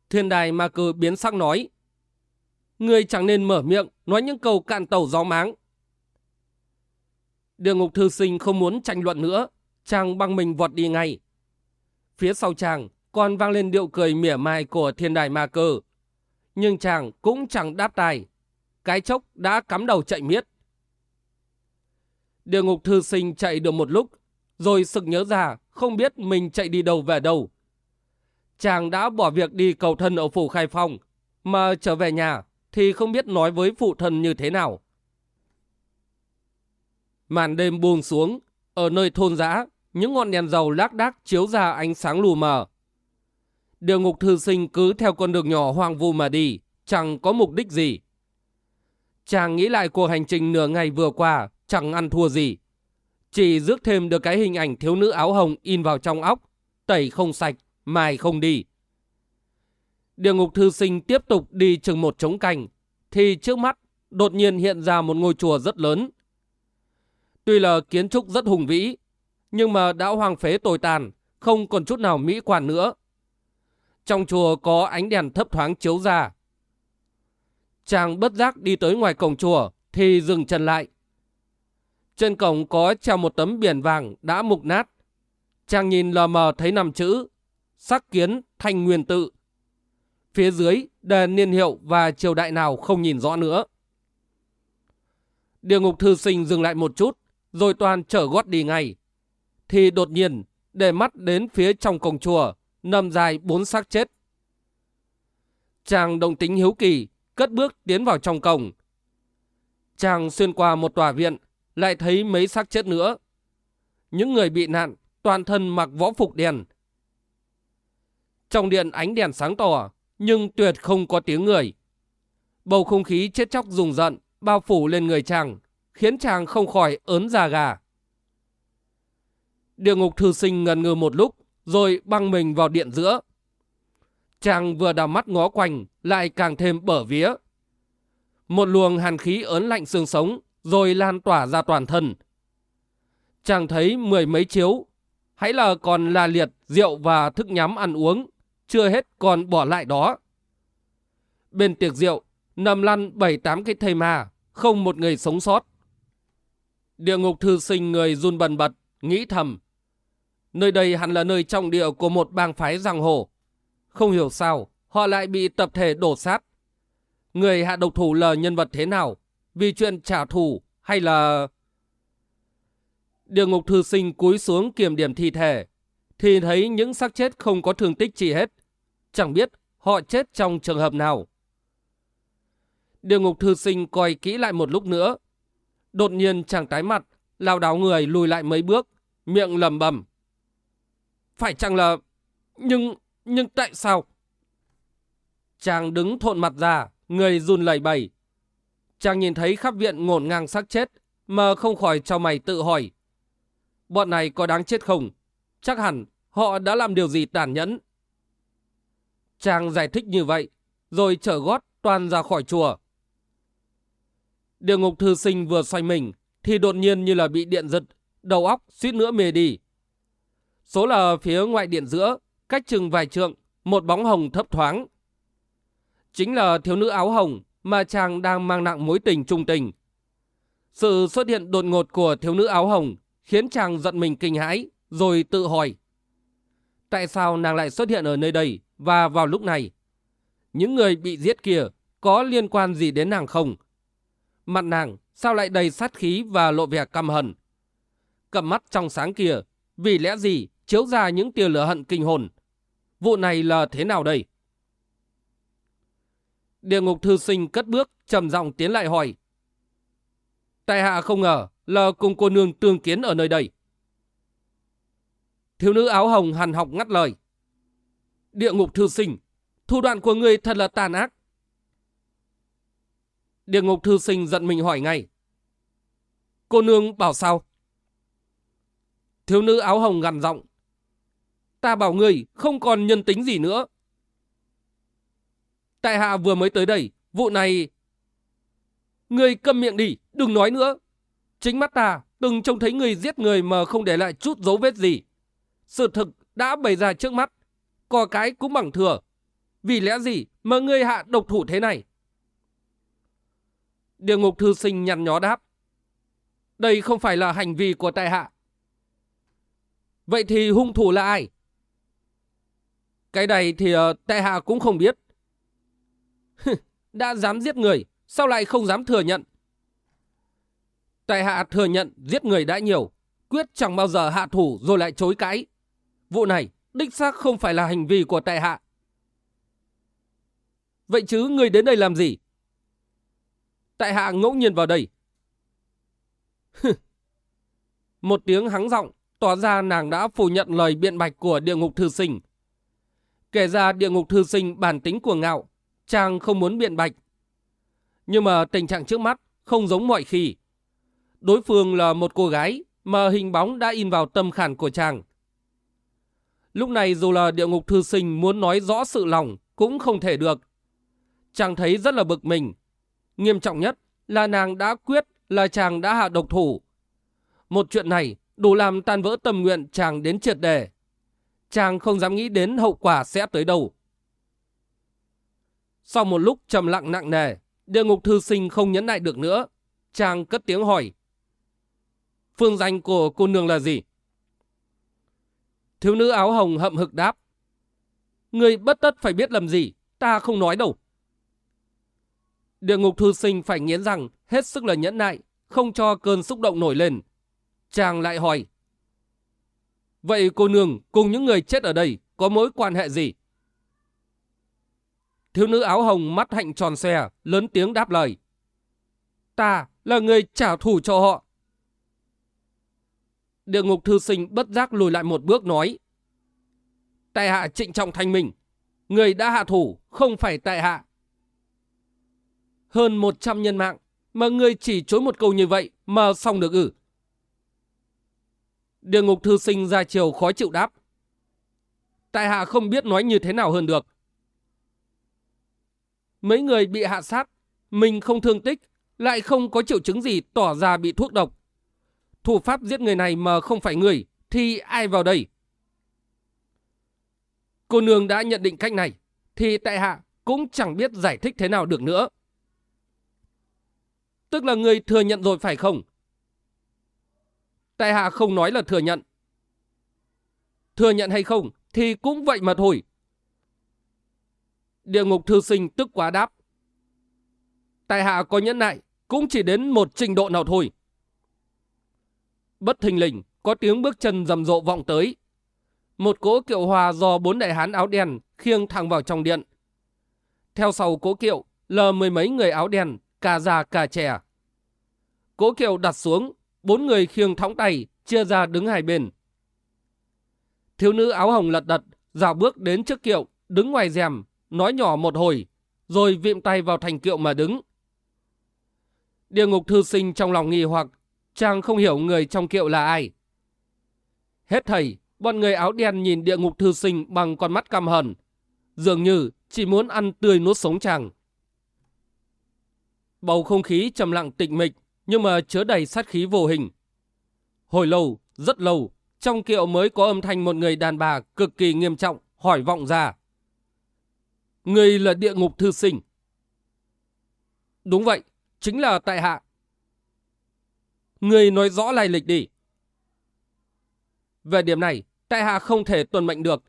Thiên đài ma cơ biến sắc nói. người chẳng nên mở miệng nói những câu cạn tàu gió máng. Địa ngục thư sinh không muốn tranh luận nữa, chàng băng mình vọt đi ngay. Phía sau chàng còn vang lên điệu cười mỉa mai của thiên đài ma cơ. Nhưng chàng cũng chẳng đáp tài. Cái chốc đã cắm đầu chạy miết. Địa ngục thư sinh chạy được một lúc, rồi sực nhớ ra không biết mình chạy đi đâu về đâu. Chàng đã bỏ việc đi cầu thân ở phủ khai phong, mà trở về nhà thì không biết nói với phụ thân như thế nào. Màn đêm buông xuống, ở nơi thôn dã những ngọn đèn dầu lác đác chiếu ra ánh sáng lù mờ. Điều ngục thư sinh cứ theo con đường nhỏ hoang vu mà đi, chẳng có mục đích gì. Chàng nghĩ lại cuộc hành trình nửa ngày vừa qua, chẳng ăn thua gì. Chỉ rước thêm được cái hình ảnh thiếu nữ áo hồng in vào trong óc, tẩy không sạch, mai không đi. Địa ngục thư sinh tiếp tục đi chừng một trống cành, thì trước mắt đột nhiên hiện ra một ngôi chùa rất lớn. Tuy là kiến trúc rất hùng vĩ, nhưng mà đã hoang phế tồi tàn, không còn chút nào mỹ quan nữa. Trong chùa có ánh đèn thấp thoáng chiếu ra. Chàng bất giác đi tới ngoài cổng chùa thì dừng chân lại. Trên cổng có treo một tấm biển vàng đã mục nát. Chàng nhìn lờ mờ thấy nằm chữ sắc kiến thanh nguyên tự. Phía dưới đề niên hiệu và triều đại nào không nhìn rõ nữa. Địa ngục thư sinh dừng lại một chút, rồi toàn trở gót đi ngay. Thì đột nhiên, để mắt đến phía trong cổng chùa, nằm dài bốn xác chết. Chàng động tính hiếu kỳ, cất bước tiến vào trong cổng. Chàng xuyên qua một tòa viện, lại thấy mấy xác chết nữa. Những người bị nạn, toàn thân mặc võ phục đèn. Trong điện ánh đèn sáng tỏ, nhưng tuyệt không có tiếng người. Bầu không khí chết chóc rùng rợn, bao phủ lên người chàng, khiến chàng không khỏi ớn da gà. Địa ngục thư sinh ngần ngừ một lúc, rồi băng mình vào điện giữa. Chàng vừa đào mắt ngó quanh, lại càng thêm bở vía. Một luồng hàn khí ớn lạnh xương sống, rồi lan tỏa ra toàn thân. Chàng thấy mười mấy chiếu, hãy là còn là liệt rượu và thức nhắm ăn uống, chưa hết còn bỏ lại đó. Bên tiệc rượu, nằm lăn bảy tám cái thây ma, không một người sống sót. Địa ngục thư sinh người run bần bật, nghĩ thầm. Nơi đây hẳn là nơi trọng địa của một bang phái giang hồ. Không hiểu sao, họ lại bị tập thể đổ sát. Người hạ độc thủ là nhân vật thế nào? Vì chuyện trả thù hay là... Địa ngục thư sinh cúi xuống kiểm điểm thi thể, thì thấy những xác chết không có thương tích gì hết. Chẳng biết họ chết trong trường hợp nào. Địa ngục thư sinh coi kỹ lại một lúc nữa. Đột nhiên chàng tái mặt, lao đáo người lùi lại mấy bước, miệng lầm bầm. Phải chăng là... Nhưng... nhưng tại sao? Chàng đứng thộn mặt ra, người run lẩy bẩy. Chàng nhìn thấy khắp viện ngổn ngang xác chết, mà không khỏi cho mày tự hỏi. Bọn này có đáng chết không? Chắc hẳn họ đã làm điều gì tàn nhẫn. Chàng giải thích như vậy, rồi trở gót toàn ra khỏi chùa. Địa ngục thư sinh vừa xoay mình, thì đột nhiên như là bị điện giật, đầu óc suýt nữa mê đi. Số là phía ngoại điện giữa, cách chừng vài trượng, một bóng hồng thấp thoáng. Chính là thiếu nữ áo hồng mà chàng đang mang nặng mối tình trung tình. Sự xuất hiện đột ngột của thiếu nữ áo hồng khiến chàng giận mình kinh hãi, rồi tự hỏi. Tại sao nàng lại xuất hiện ở nơi đây và vào lúc này? Những người bị giết kia có liên quan gì đến nàng không? Mặt nàng sao lại đầy sát khí và lộ vẻ căm hận? Cầm mắt trong sáng kia, vì lẽ gì chiếu ra những tia lửa hận kinh hồn? Vụ này là thế nào đây? Địa ngục thư sinh cất bước, trầm giọng tiến lại hỏi. Tại hạ không ngờ là cùng cô nương tương kiến ở nơi đây. Thiếu nữ áo hồng hằn học ngắt lời. Địa ngục thư sinh, thủ đoạn của người thật là tàn ác. Địa ngục thư sinh giận mình hỏi ngay. Cô nương bảo sao? Thiếu nữ áo hồng gằn giọng. Ta bảo người không còn nhân tính gì nữa. Tại hạ vừa mới tới đây, vụ này... Người câm miệng đi, đừng nói nữa. Chính mắt ta từng trông thấy người giết người mà không để lại chút dấu vết gì. Sự thực đã bày ra trước mắt, có cái cũng bằng thừa. Vì lẽ gì mà ngươi hạ độc thủ thế này? Địa ngục thư sinh nhăn nhó đáp. Đây không phải là hành vi của tại hạ. Vậy thì hung thủ là ai? Cái này thì uh, tại hạ cũng không biết. Đã dám giết người, sao lại không dám thừa nhận? Tại hạ thừa nhận giết người đã nhiều, quyết chẳng bao giờ hạ thủ rồi lại chối cãi. Vụ này đích xác không phải là hành vi của tại hạ. Vậy chứ người đến đây làm gì? Tại hạ ngẫu nhiên vào đây. Một tiếng hắng giọng tỏ ra nàng đã phủ nhận lời biện bạch của địa ngục thư sinh. Kể ra địa ngục thư sinh bản tính của ngạo, chàng không muốn biện bạch. Nhưng mà tình trạng trước mắt không giống mọi khi. Đối phương là một cô gái mà hình bóng đã in vào tâm khảm của chàng. Lúc này dù là địa ngục thư sinh muốn nói rõ sự lòng cũng không thể được. Chàng thấy rất là bực mình. Nghiêm trọng nhất là nàng đã quyết là chàng đã hạ độc thủ. Một chuyện này đủ làm tan vỡ tâm nguyện chàng đến triệt đề. Chàng không dám nghĩ đến hậu quả sẽ tới đâu. Sau một lúc trầm lặng nặng nề, địa ngục thư sinh không nhấn lại được nữa. Chàng cất tiếng hỏi. Phương danh của cô nương là gì? Thiếu nữ áo hồng hậm hực đáp. Người bất tất phải biết làm gì, ta không nói đâu. Địa ngục thư sinh phải nghiến rằng hết sức là nhẫn nại, không cho cơn xúc động nổi lên. Chàng lại hỏi. Vậy cô nương cùng những người chết ở đây có mối quan hệ gì? Thiếu nữ áo hồng mắt hạnh tròn xe, lớn tiếng đáp lời. Ta là người trả thù cho họ. Địa ngục thư sinh bất giác lùi lại một bước nói. Tại hạ trịnh trọng thanh mình. Người đã hạ thủ không phải tại hạ. Hơn 100 nhân mạng mà người chỉ chối một câu như vậy mà xong được ử. Địa ngục thư sinh ra chiều khó chịu đáp. Tại hạ không biết nói như thế nào hơn được. Mấy người bị hạ sát, mình không thương tích, lại không có triệu chứng gì tỏ ra bị thuốc độc. Thủ pháp giết người này mà không phải người, thì ai vào đây? Cô nương đã nhận định cách này, thì tại hạ cũng chẳng biết giải thích thế nào được nữa. Tức là người thừa nhận rồi phải không? Tại hạ không nói là thừa nhận. Thừa nhận hay không thì cũng vậy mà thôi. Địa ngục thư sinh tức quá đáp. Tại hạ có nhẫn nại cũng chỉ đến một trình độ nào thôi. Bất thình lình có tiếng bước chân rầm rộ vọng tới. Một cỗ kiệu hòa do bốn đại hán áo đen khiêng thẳng vào trong điện. Theo sau cỗ kiệu lờ mười mấy người áo đen, cả già cả trẻ. Cỗ kiệu đặt xuống, bốn người khiêng thõng tay, chia ra đứng hai bên. Thiếu nữ áo hồng lật đật, dạo bước đến trước kiệu, đứng ngoài rèm, nói nhỏ một hồi, rồi vịm tay vào thành kiệu mà đứng. Địa ngục thư sinh trong lòng nghi hoặc, chàng không hiểu người trong kiệu là ai. Hết thầy, bọn người áo đen nhìn địa ngục thư sinh bằng con mắt căm hờn, dường như chỉ muốn ăn tươi nuốt sống chàng. Bầu không khí trầm lặng tịnh mịch, nhưng mà chứa đầy sát khí vô hình. Hồi lâu, rất lâu, trong kiệu mới có âm thanh một người đàn bà cực kỳ nghiêm trọng hỏi vọng ra. Người là địa ngục thư sinh. Đúng vậy, chính là tại hạ. Người nói rõ lai lịch đi. Về điểm này, tại hạ không thể tuân mệnh được.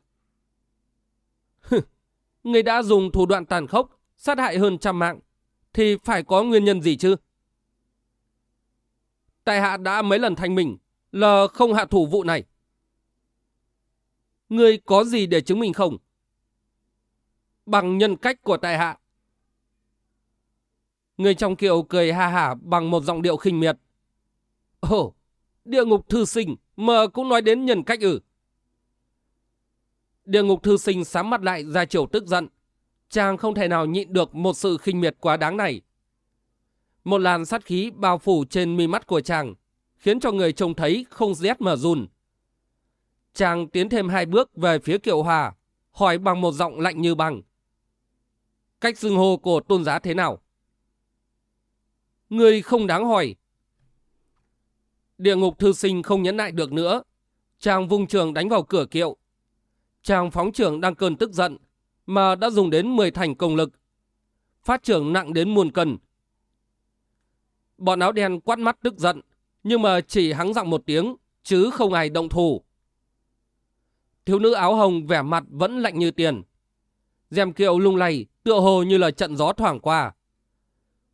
người đã dùng thủ đoạn tàn khốc, sát hại hơn trăm mạng, thì phải có nguyên nhân gì chứ? Tại hạ đã mấy lần thanh mình là không hạ thủ vụ này. người có gì để chứng minh không? Bằng nhân cách của tại hạ. Người trong kiệu cười ha hả bằng một giọng điệu khinh miệt. Ồ, địa ngục thư sinh mà cũng nói đến nhân cách ư. Địa ngục thư sinh sám mặt lại ra chiều tức giận. Chàng không thể nào nhịn được một sự khinh miệt quá đáng này. Một làn sát khí bao phủ trên mi mắt của chàng, khiến cho người trông thấy không rét mà run. Chàng tiến thêm hai bước về phía Kiều Hòa, hỏi bằng một giọng lạnh như băng. Cách xưng hô của tôn giá thế nào? Người không đáng hỏi. Địa ngục thư sinh không nhấn lại được nữa. Chàng vung trường đánh vào cửa kiệu. Chàng phóng trưởng đang cơn tức giận, mà đã dùng đến 10 thành công lực. Phát trưởng nặng đến muôn cân, Bọn áo đen quát mắt tức giận, nhưng mà chỉ hắng giọng một tiếng, chứ không ai động thủ. Thiếu nữ áo hồng vẻ mặt vẫn lạnh như tiền. Dèm kiệu lung lay, tựa hồ như là trận gió thoảng qua.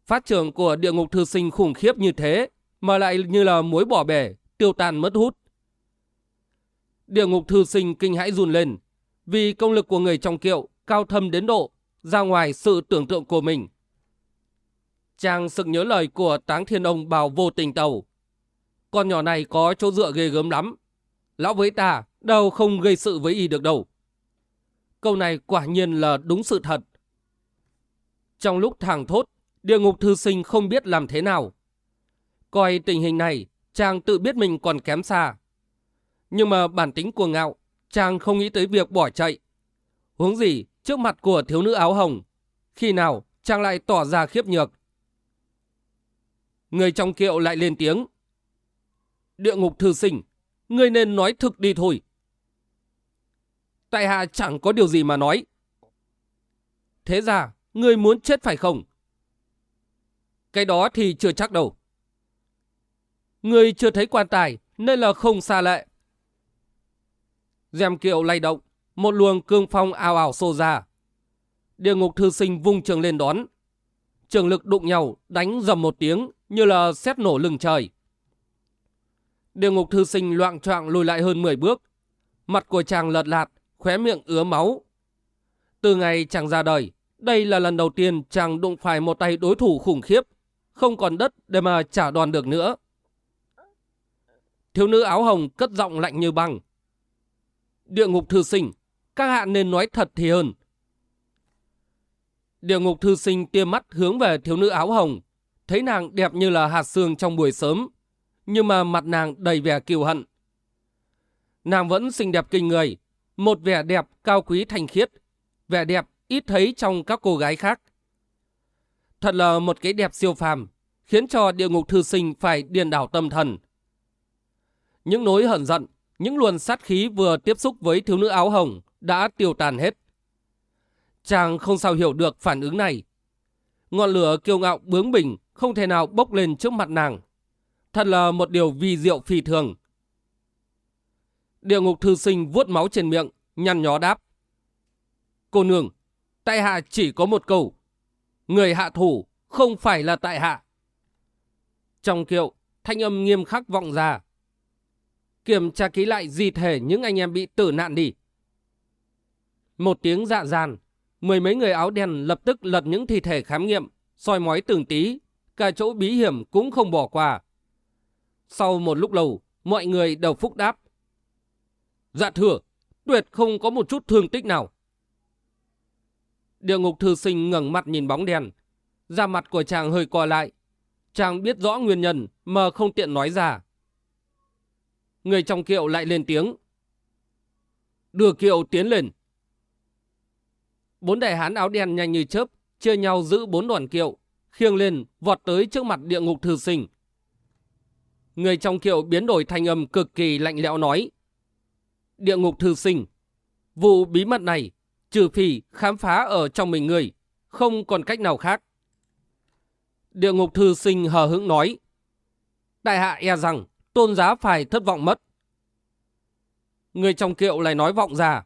Phát trường của địa ngục thư sinh khủng khiếp như thế, mà lại như là muối bỏ bể, tiêu tan mất hút. Địa ngục thư sinh kinh hãi run lên, vì công lực của người trong kiệu cao thâm đến độ, ra ngoài sự tưởng tượng của mình. Chàng sực nhớ lời của táng thiên ông bảo vô tình tàu. Con nhỏ này có chỗ dựa ghê gớm lắm. Lão với ta, đâu không gây sự với y được đâu. Câu này quả nhiên là đúng sự thật. Trong lúc thẳng thốt, địa ngục thư sinh không biết làm thế nào. Coi tình hình này, chàng tự biết mình còn kém xa. Nhưng mà bản tính của ngạo, chàng không nghĩ tới việc bỏ chạy. Huống gì, trước mặt của thiếu nữ áo hồng, khi nào chàng lại tỏ ra khiếp nhược. Người trong kiệu lại lên tiếng. Địa ngục thư sinh, người nên nói thực đi thôi. Tại hạ chẳng có điều gì mà nói. Thế ra, người muốn chết phải không? Cái đó thì chưa chắc đâu. Người chưa thấy quan tài, nên là không xa lệ. Dèm kiệu lay động, một luồng cương phong ào ảo xô ra. Địa ngục thư sinh vung trường lên đón. Trường lực đụng nhau, đánh dầm một tiếng, như là xét nổ lưng trời. Địa ngục thư sinh loạn trọng lùi lại hơn 10 bước. Mặt của chàng lợt lạt, khóe miệng ứa máu. Từ ngày chàng ra đời, đây là lần đầu tiên chàng đụng phải một tay đối thủ khủng khiếp, không còn đất để mà trả đòn được nữa. Thiếu nữ áo hồng cất giọng lạnh như băng. Địa ngục thư sinh, các hạ nên nói thật thì hơn. Địa ngục thư sinh tiêm mắt hướng về thiếu nữ áo hồng, thấy nàng đẹp như là hạt sương trong buổi sớm, nhưng mà mặt nàng đầy vẻ kiều hận. Nàng vẫn xinh đẹp kinh người, một vẻ đẹp cao quý thanh khiết, vẻ đẹp ít thấy trong các cô gái khác. Thật là một cái đẹp siêu phàm, khiến cho địa ngục thư sinh phải điền đảo tâm thần. Những nỗi hận giận, những luồn sát khí vừa tiếp xúc với thiếu nữ áo hồng đã tiêu tàn hết. Chàng không sao hiểu được phản ứng này. Ngọn lửa kiêu ngạo bướng bỉnh không thể nào bốc lên trước mặt nàng. Thật là một điều vi diệu phi thường. Địa ngục thư sinh vuốt máu trên miệng, nhăn nhó đáp. Cô nương, tại hạ chỉ có một câu. Người hạ thủ không phải là tại hạ. Trong kiệu, thanh âm nghiêm khắc vọng ra. Kiểm tra kỹ lại di thể những anh em bị tử nạn đi. Một tiếng dạ dàn, mười mấy người áo đen lập tức lật những thi thể khám nghiệm, soi mói từng tí, cả chỗ bí hiểm cũng không bỏ qua. Sau một lúc lâu, mọi người đầu phúc đáp. Dạ thừa, tuyệt không có một chút thương tích nào. Địa ngục thư sinh ngẩng mặt nhìn bóng đèn. Da mặt của chàng hơi co lại. Chàng biết rõ nguyên nhân mà không tiện nói ra. Người trong kiệu lại lên tiếng. Đưa kiệu tiến lên. Bốn đại hán áo đen nhanh như chớp, chia nhau giữ bốn đoàn kiệu, khiêng lên, vọt tới trước mặt địa ngục thư sinh. Người trong kiệu biến đổi thanh âm cực kỳ lạnh lẽo nói. Địa ngục thư sinh, vụ bí mật này, trừ phi khám phá ở trong mình người, không còn cách nào khác. Địa ngục thư sinh hờ hững nói. Đại hạ e rằng tôn giá phải thất vọng mất. Người trong kiệu lại nói vọng ra.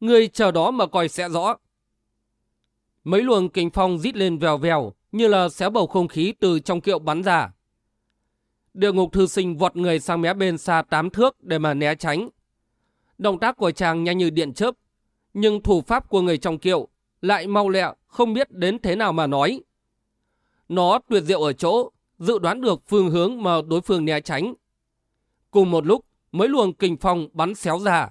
Người chờ đó mà coi sẽ rõ. Mấy luồng kinh phong rít lên vèo vèo như là xé bầu không khí từ trong kiệu bắn ra. Địa ngục thư sinh vọt người sang mé bên xa tám thước để mà né tránh. Động tác của chàng nhanh như điện chớp, nhưng thủ pháp của người trong kiệu lại mau lẹ không biết đến thế nào mà nói. Nó tuyệt diệu ở chỗ, dự đoán được phương hướng mà đối phương né tránh. Cùng một lúc, mấy luồng kình phong bắn xéo ra.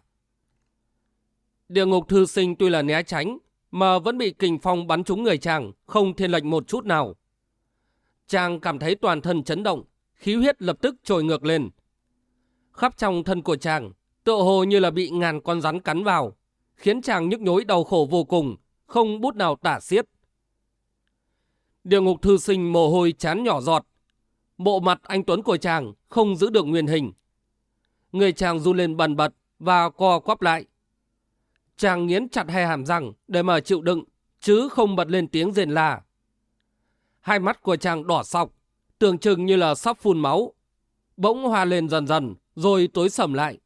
Địa ngục thư sinh tuy là né tránh, mà vẫn bị kình phong bắn trúng người chàng, không thiên lệch một chút nào. Chàng cảm thấy toàn thân chấn động, khí huyết lập tức trồi ngược lên. Khắp trong thân của chàng, tựa hồ như là bị ngàn con rắn cắn vào, khiến chàng nhức nhối đau khổ vô cùng, không bút nào tả xiết. Địa ngục thư sinh mồ hôi chán nhỏ giọt. Bộ mặt anh Tuấn của chàng không giữ được nguyên hình. Người chàng run lên bần bật và co quắp lại. Chàng nghiến chặt hai hàm răng để mà chịu đựng, chứ không bật lên tiếng rền là. Hai mắt của chàng đỏ sọc, tưởng chừng như là sắp phun máu. Bỗng hoa lên dần dần, rồi tối sầm lại.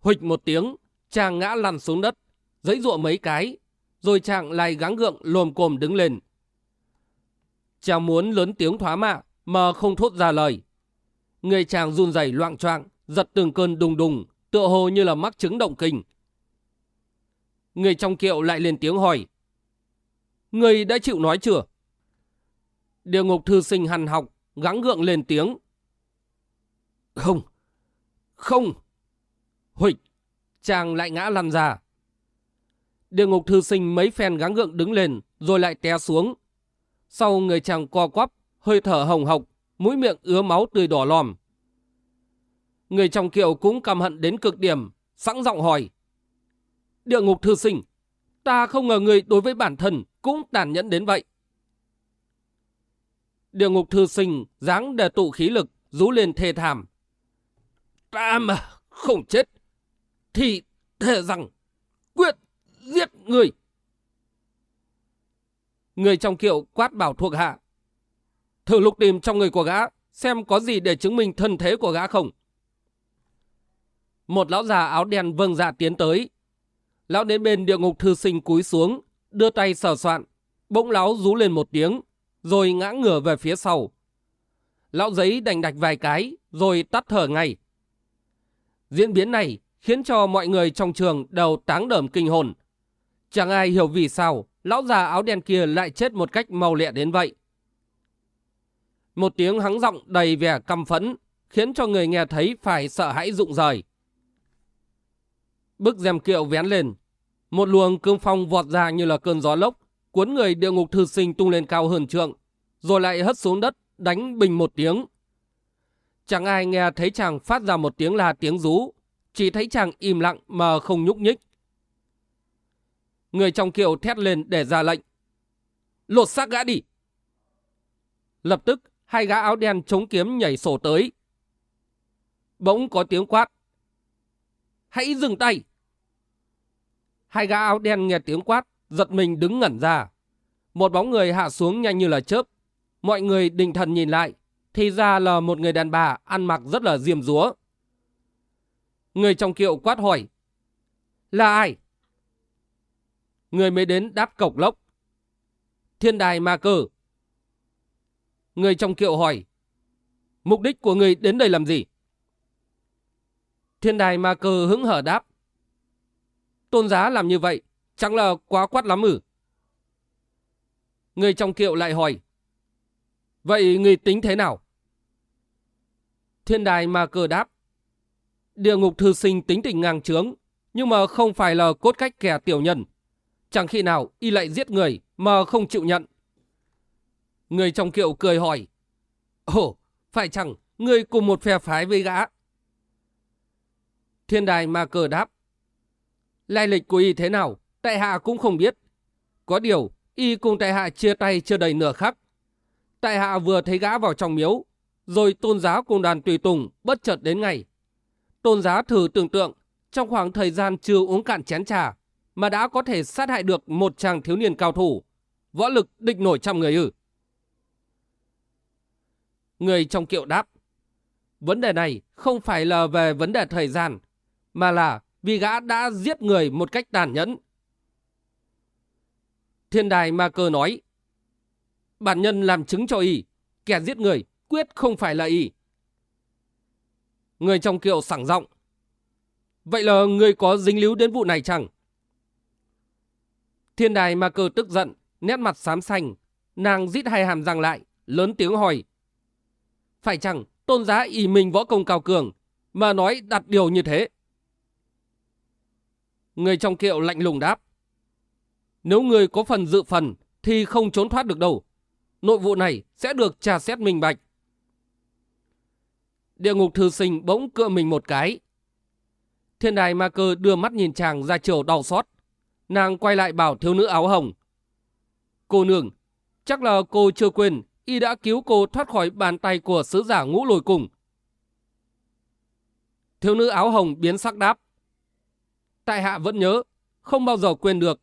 Huịch một tiếng, chàng ngã lăn xuống đất, giấy ruộng mấy cái, rồi chàng lại gắng gượng lồm cồm đứng lên. Chàng muốn lớn tiếng thoá mạ, mà không thốt ra lời. Người chàng run rẩy loạn choạng, giật từng cơn đùng đùng, tựa hồ như là mắc chứng động kinh. Người trong kiệu lại lên tiếng hỏi. Người đã chịu nói chưa? Địa ngục thư sinh hằn học, gắng gượng lên tiếng. Không, không. Huỵch, chàng lại ngã lăn ra. Địa ngục thư sinh mấy phen gắng gượng đứng lên, rồi lại té xuống. Sau người chàng co quắp, hơi thở hồng hộc, mũi miệng ứa máu tươi đỏ lòm. Người trong kiệu cũng căm hận đến cực điểm, sẵn giọng hỏi. Địa ngục thư sinh, ta không ngờ người đối với bản thân cũng tàn nhẫn đến vậy. Địa ngục thư sinh dáng để tụ khí lực, rú lên thê thảm. Ta mà không chết, thì thề rằng quyết giết người. Người trong kiệu quát bảo thuộc hạ. Thử lục tìm trong người của gã, xem có gì để chứng minh thân thế của gã không. Một lão già áo đen vâng dạ tiến tới. Lão đến bên địa ngục thư sinh cúi xuống, đưa tay sờ soạn, bỗng lão rú lên một tiếng, rồi ngã ngửa về phía sau. Lão giấy đành đạch vài cái, rồi tắt thở ngay. Diễn biến này khiến cho mọi người trong trường đều táng đờm kinh hồn. Chẳng ai hiểu vì sao lão già áo đen kia lại chết một cách mau lẹ đến vậy. Một tiếng hắng giọng đầy vẻ căm phẫn, khiến cho người nghe thấy phải sợ hãi rụng rời. Bức rèm kiệu vén lên, một luồng cương phong vọt ra như là cơn gió lốc, cuốn người địa ngục thư sinh tung lên cao hơn trượng, rồi lại hất xuống đất, đánh bình một tiếng. Chẳng ai nghe thấy chàng phát ra một tiếng là tiếng rú, chỉ thấy chàng im lặng mà không nhúc nhích. Người trong kiệu thét lên để ra lệnh. Lột xác gã đi. Lập tức, hai gã áo đen chống kiếm nhảy sổ tới. Bỗng có tiếng quát. Hãy dừng tay. Hai gã áo đen nghe tiếng quát, giật mình đứng ngẩn ra. Một bóng người hạ xuống nhanh như là chớp. Mọi người định thần nhìn lại, thì ra là một người đàn bà ăn mặc rất là diêm rúa. Người trong kiệu quát hỏi. Là ai? Người mới đến đáp cộc lốc. Thiên đài ma cơ. Người trong kiệu hỏi. Mục đích của người đến đây làm gì? Thiên đài ma cơ hứng hở đáp. Tôn giá làm như vậy, chẳng là quá quát lắm ử. Người trong kiệu lại hỏi. Vậy người tính thế nào? Thiên đài ma cơ đáp. Địa ngục thư sinh tính tình ngang trướng, nhưng mà không phải là cốt cách kẻ tiểu nhân. Chẳng khi nào y lại giết người mà không chịu nhận. Người trong kiệu cười hỏi. Ồ, phải chẳng người cùng một phe phái với gã? Thiên đài ma cờ đáp. Lai lịch của y thế nào, tại hạ cũng không biết. Có điều, y cùng tại hạ chia tay chưa đầy nửa khắc. Tại hạ vừa thấy gã vào trong miếu, rồi tôn giáo cùng đàn tùy tùng bất chợt đến ngày. Tôn giá thử tưởng tượng, trong khoảng thời gian chưa uống cạn chén trà, mà đã có thể sát hại được một chàng thiếu niên cao thủ, võ lực địch nổi trăm người ư. Người trong kiệu đáp, vấn đề này không phải là về vấn đề thời gian, mà là vì gã đã giết người một cách tàn nhẫn. Thiên đài ma cơ nói, bản nhân làm chứng cho y, kẻ giết người quyết không phải là y. Người trong kiệu sảng giọng, vậy là người có dính líu đến vụ này chẳng? Thiên đài ma cơ tức giận, nét mặt xám xanh, nàng rít hai hàm răng lại, lớn tiếng hỏi. Phải chăng tôn giá ý mình võ công cao cường, mà nói đặt điều như thế? Người trong kiệu lạnh lùng đáp. Nếu người có phần dự phần, thì không trốn thoát được đâu. Nội vụ này sẽ được trà xét minh bạch. Địa ngục thư sinh bỗng cựa mình một cái. Thiên đài ma cơ đưa mắt nhìn chàng ra chiều đau xót. Nàng quay lại bảo thiếu nữ áo hồng. Cô nương, chắc là cô chưa quên y đã cứu cô thoát khỏi bàn tay của sứ giả ngũ lồi cùng. Thiếu nữ áo hồng biến sắc đáp. Tại hạ vẫn nhớ, không bao giờ quên được.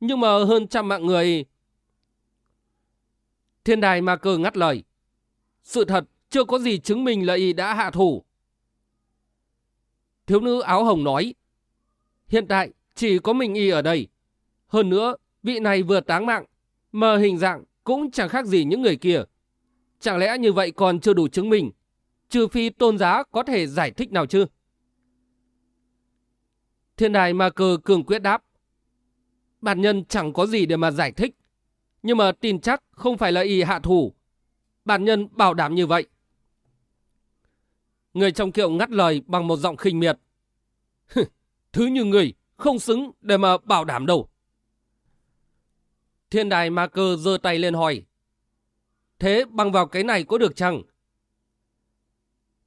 Nhưng mà hơn trăm mạng người... Thiên đài ma cơ ngắt lời. Sự thật chưa có gì chứng minh là y đã hạ thủ. Thiếu nữ áo hồng nói. Hiện tại chỉ có mình y ở đây. Hơn nữa, vị này vừa táng mạng, mà hình dạng cũng chẳng khác gì những người kia. Chẳng lẽ như vậy còn chưa đủ chứng minh, trừ phi tôn giá có thể giải thích nào chứ? Thiên đài ma cơ cường quyết đáp. Bản nhân chẳng có gì để mà giải thích, nhưng mà tin chắc không phải là y hạ thủ. Bản nhân bảo đảm như vậy. Người trong kiệu ngắt lời bằng một giọng khinh miệt. Thứ như người không xứng để mà bảo đảm đâu. Thiên đài ma cơ giơ tay lên hỏi. Thế bằng vào cái này có được chăng?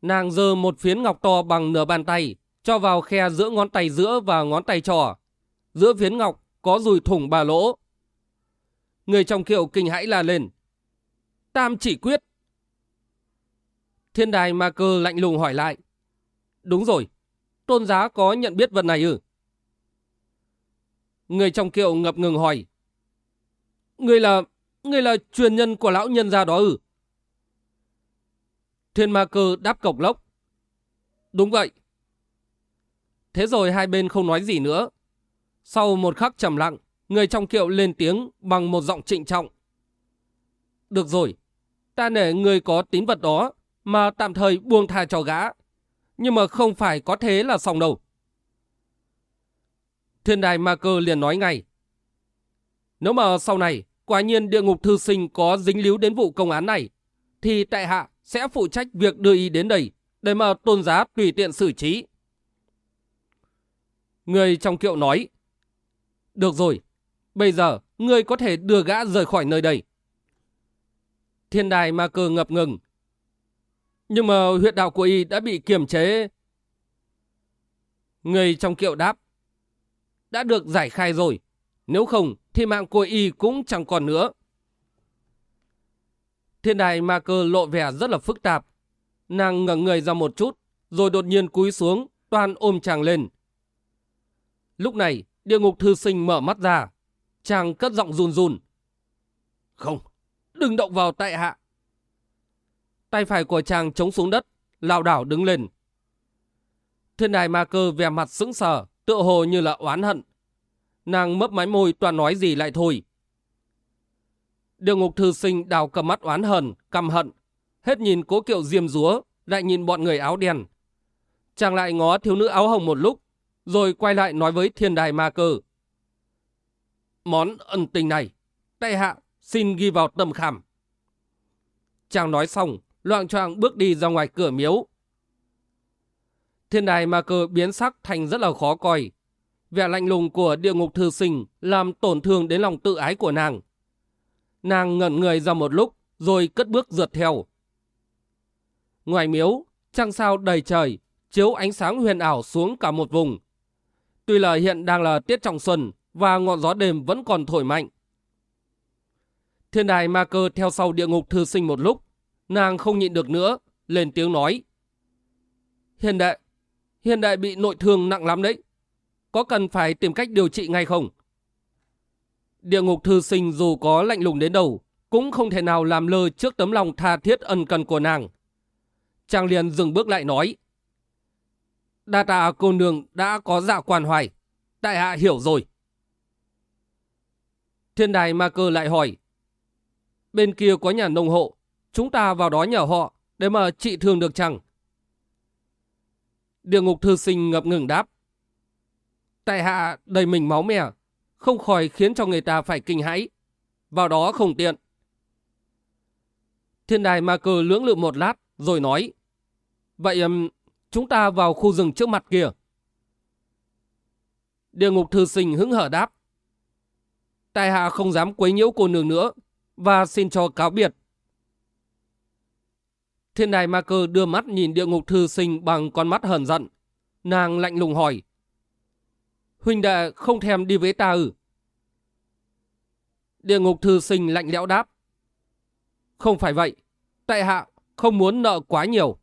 Nàng giơ một phiến ngọc to bằng nửa bàn tay, cho vào khe giữa ngón tay giữa và ngón tay trò. Giữa phiến ngọc có rùi thủng bà lỗ. Người trong kiệu kinh hãi la lên. Tam chỉ quyết. Thiên đài ma cơ lạnh lùng hỏi lại. Đúng rồi, tôn giá có nhận biết vật này ư? Người trong kiệu ngập ngừng hỏi. Người là, người là truyền nhân của lão nhân gia đó ư? Thiên ma cơ đáp cộc lốc. Đúng vậy. Thế rồi hai bên không nói gì nữa. Sau một khắc trầm lặng, người trong kiệu lên tiếng bằng một giọng trịnh trọng. Được rồi, ta nể người có tín vật đó mà tạm thời buông tha cho gã. Nhưng mà không phải có thế là xong đâu. Thiên đài ma cơ liền nói ngay. Nếu mà sau này quả nhiên địa ngục thư sinh có dính líu đến vụ công án này, thì tại hạ sẽ phụ trách việc đưa y đến đây để mà tôn giá tùy tiện xử trí. Người trong kiệu nói, Được rồi, bây giờ người có thể đưa gã rời khỏi nơi đây. Thiên đài ma cơ ngập ngừng. Nhưng mà huyệt đạo của y đã bị kiềm chế. Người trong kiệu đáp, Đã được giải khai rồi, nếu không thì mạng của y cũng chẳng còn nữa. Thiên đài ma cơ lộ vẻ rất là phức tạp. Nàng ngẩng người ra một chút, rồi đột nhiên cúi xuống, toàn ôm chàng lên. Lúc này, địa ngục thư sinh mở mắt ra. Chàng cất giọng run run. Không, đừng động vào tại hạ. Tay phải của chàng chống xuống đất, lảo đảo đứng lên. Thiên đài ma cơ vẻ mặt sững sờ, tựa hồ như là oán hận. Nàng mấp máy môi toàn nói gì lại thôi. Điều ngục thư sinh đào cầm mắt oán hờn, căm hận. Hết nhìn cố kiệu diêm rúa, lại nhìn bọn người áo đen. Chàng lại ngó thiếu nữ áo hồng một lúc, rồi quay lại nói với thiên đài ma cơ. Món ân tình này, tay hạ xin ghi vào tâm khảm. Chàng nói xong, loạn choạng bước đi ra ngoài cửa miếu. Thiên đài ma cơ biến sắc thành rất là khó coi. Vẻ lạnh lùng của địa ngục thư sinh làm tổn thương đến lòng tự ái của nàng. Nàng ngẩn người ra một lúc, rồi cất bước rượt theo. Ngoài miếu, trăng sao đầy trời, chiếu ánh sáng huyền ảo xuống cả một vùng. Tuy là hiện đang là tiết trọng xuân và ngọn gió đêm vẫn còn thổi mạnh. Thiên đài ma cơ theo sau địa ngục thư sinh một lúc, nàng không nhịn được nữa, lên tiếng nói. Hiền đệ, hiền đệ bị nội thương nặng lắm đấy. Có cần phải tìm cách điều trị ngay không? Địa ngục thư sinh dù có lạnh lùng đến đâu, cũng không thể nào làm lơ trước tấm lòng tha thiết ân cần của nàng. Chàng liền dừng bước lại nói. Đa tạ cô nương đã có dạ quan hoài. Đại hạ hiểu rồi. Thiên đài ma cơ lại hỏi. Bên kia có nhà nông hộ. Chúng ta vào đó nhờ họ để mà trị thương được chăng? Địa ngục thư sinh ngập ngừng đáp. Tại hạ đầy mình máu mè, không khỏi khiến cho người ta phải kinh hãi. Vào đó không tiện. Thiên đài ma cơ lưỡng lự một lát, rồi nói. Vậy chúng ta vào khu rừng trước mặt kia. Địa ngục thư sinh hứng hở đáp. Tài hạ không dám quấy nhiễu cô nương nữa, và xin cho cáo biệt. Thiên đài ma cơ đưa mắt nhìn địa ngục thư sinh bằng con mắt hờn giận. Nàng lạnh lùng hỏi. Huynh đệ không thèm đi với ta ư? Địa ngục thư sinh lạnh lẽo đáp. Không phải vậy. Tại hạ không muốn nợ quá nhiều.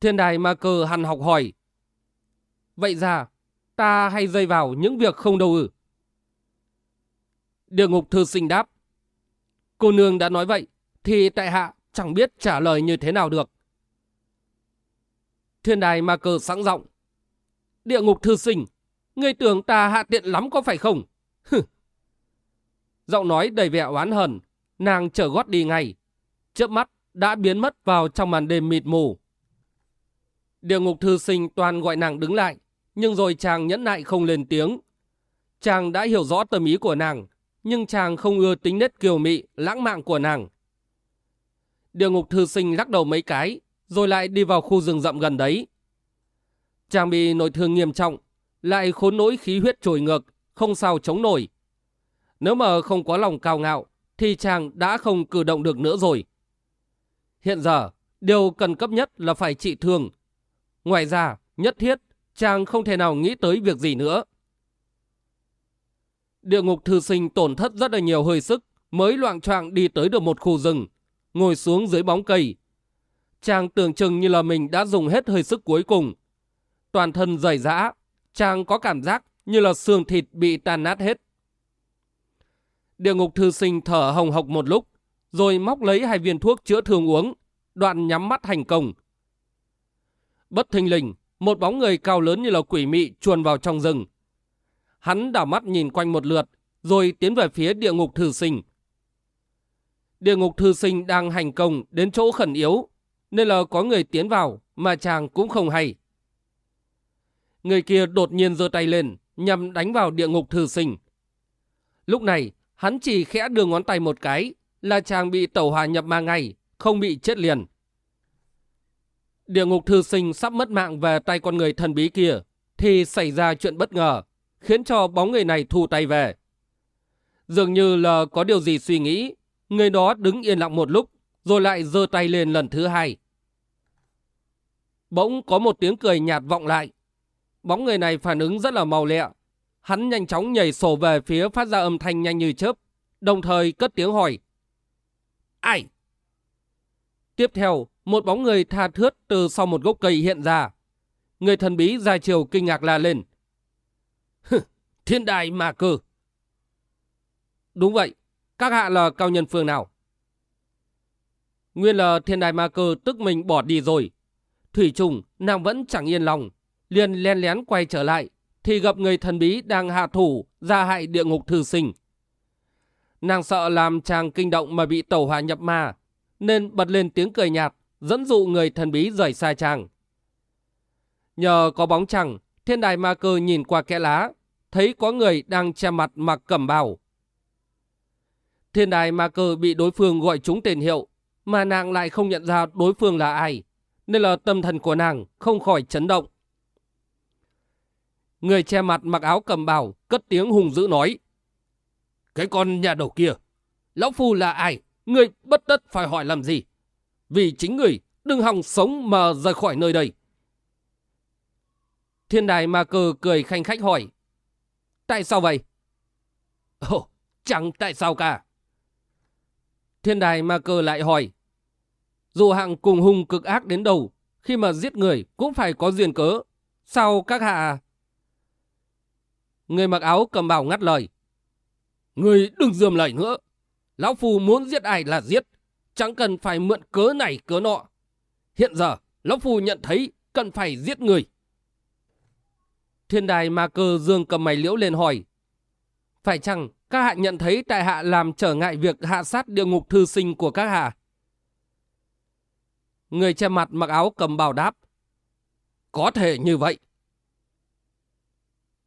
Thiên đài ma cơ hằn học hỏi. Vậy ra, ta hay rơi vào những việc không đâu ư? Địa ngục thư sinh đáp. Cô nương đã nói vậy, thì tại hạ chẳng biết trả lời như thế nào được. Thiên đài ma cơ sẵn giọng Địa ngục thư sinh, ngươi tưởng ta hạ tiện lắm có phải không? Hừ. Giọng nói đầy vẻ oán hờn, nàng trở gót đi ngay. Chớp mắt đã biến mất vào trong màn đêm mịt mù. Địa ngục thư sinh toàn gọi nàng đứng lại, nhưng rồi chàng nhẫn nại không lên tiếng. Chàng đã hiểu rõ tâm ý của nàng, nhưng chàng không ưa tính nết kiều mị, lãng mạn của nàng. Địa ngục thư sinh lắc đầu mấy cái, rồi lại đi vào khu rừng rậm gần đấy. Chàng bị nội thương nghiêm trọng, lại khốn nỗi khí huyết trồi ngược, không sao chống nổi. Nếu mà không có lòng cao ngạo, thì chàng đã không cử động được nữa rồi. Hiện giờ, điều cần cấp nhất là phải trị thương. Ngoài ra, nhất thiết, chàng không thể nào nghĩ tới việc gì nữa. Địa ngục thư sinh tổn thất rất là nhiều hơi sức, mới loạn choạng đi tới được một khu rừng, ngồi xuống dưới bóng cây. Chàng tưởng chừng như là mình đã dùng hết hơi sức cuối cùng. Toàn thân dày dã, chàng có cảm giác như là xương thịt bị tan nát hết. Địa ngục thư sinh thở hồng hộc một lúc, rồi móc lấy hai viên thuốc chữa thương uống, đoạn nhắm mắt hành công. Bất thình lình, một bóng người cao lớn như là quỷ mị chuồn vào trong rừng. Hắn đảo mắt nhìn quanh một lượt, rồi tiến về phía địa ngục thư sinh. Địa ngục thư sinh đang hành công đến chỗ khẩn yếu, nên là có người tiến vào mà chàng cũng không hay. Người kia đột nhiên giơ tay lên nhằm đánh vào địa ngục thư sinh. Lúc này, hắn chỉ khẽ đưa ngón tay một cái là chàng bị tẩu hỏa nhập ma ngay, không bị chết liền. Địa ngục thư sinh sắp mất mạng về tay con người thần bí kia, thì xảy ra chuyện bất ngờ, khiến cho bóng người này thu tay về. Dường như là có điều gì suy nghĩ, người đó đứng yên lặng một lúc, rồi lại giơ tay lên lần thứ hai. Bỗng có một tiếng cười nhạt vọng lại. Bóng người này phản ứng rất là màu lẹ. Hắn nhanh chóng nhảy sổ về phía phát ra âm thanh nhanh như chớp, đồng thời cất tiếng hỏi. Ai? Tiếp theo, một bóng người tha thướt từ sau một gốc cây hiện ra. Người thần bí ra chiều kinh ngạc la lên. Thiên đại mà cơ. Đúng vậy, các hạ là cao nhân phương nào? Nguyên là thiên đài ma cơ tức mình bỏ đi rồi. Thủy trùng, nàng vẫn chẳng yên lòng. Liền len lén quay trở lại, thì gặp người thần bí đang hạ thủ, ra hại địa ngục thư sinh. Nàng sợ làm chàng kinh động mà bị tẩu hỏa nhập ma, nên bật lên tiếng cười nhạt, dẫn dụ người thần bí rời xa chàng. Nhờ có bóng chẳng, thiên đài ma cơ nhìn qua kẽ lá, thấy có người đang che mặt mặc cẩm bào. Thiên đài ma cơ bị đối phương gọi trúng tên hiệu, mà nàng lại không nhận ra đối phương là ai, nên là tâm thần của nàng không khỏi chấn động. Người che mặt mặc áo cầm bào, cất tiếng hùng dữ nói. Cái con nhà đầu kia, lão phu là ai? Người bất tất phải hỏi làm gì? Vì chính người đừng hòng sống mà rời khỏi nơi đây. Thiên đài ma cơ cười khanh khách hỏi. Tại sao vậy? Ồ, chẳng tại sao cả. Thiên đài ma cơ lại hỏi. Dù hạng cùng hung cực ác đến đầu, khi mà giết người cũng phải có duyên cớ. Sao các hạ... Người mặc áo cầm bảo ngắt lời. Người đừng dườm lời nữa. Lão Phu muốn giết ai là giết. Chẳng cần phải mượn cớ này cớ nọ. Hiện giờ, Lão Phu nhận thấy cần phải giết người. Thiên đài ma cơ dương cầm mày liễu lên hỏi. Phải chăng các hạ nhận thấy tại hạ làm trở ngại việc hạ sát địa ngục thư sinh của các hạ? Người che mặt mặc áo cầm bào đáp. Có thể như vậy.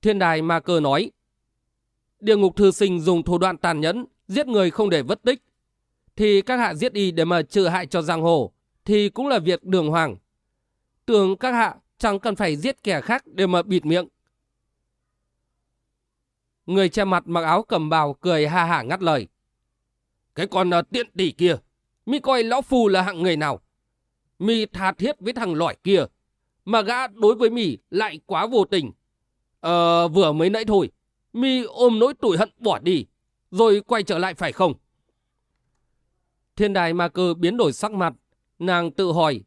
Thiên đài ma cơ nói. Địa ngục thư sinh dùng thủ đoạn tàn nhẫn, giết người không để vất tích. Thì các hạ giết y để mà trừ hại cho giang hồ, thì cũng là việc đường hoàng. Tưởng các hạ chẳng cần phải giết kẻ khác để mà bịt miệng. Người che mặt mặc áo cầm bào cười ha hả ngắt lời. Cái con uh, tiện tỷ kia, mi coi lão phù là hạng người nào? Mi tha thiết với thằng lỏi kia, mà gã đối với mi lại quá vô tình. Ờ, vừa mới nãy thôi, mi ôm nỗi tủi hận bỏ đi, rồi quay trở lại phải không? Thiên đài ma cơ biến đổi sắc mặt, nàng tự hỏi.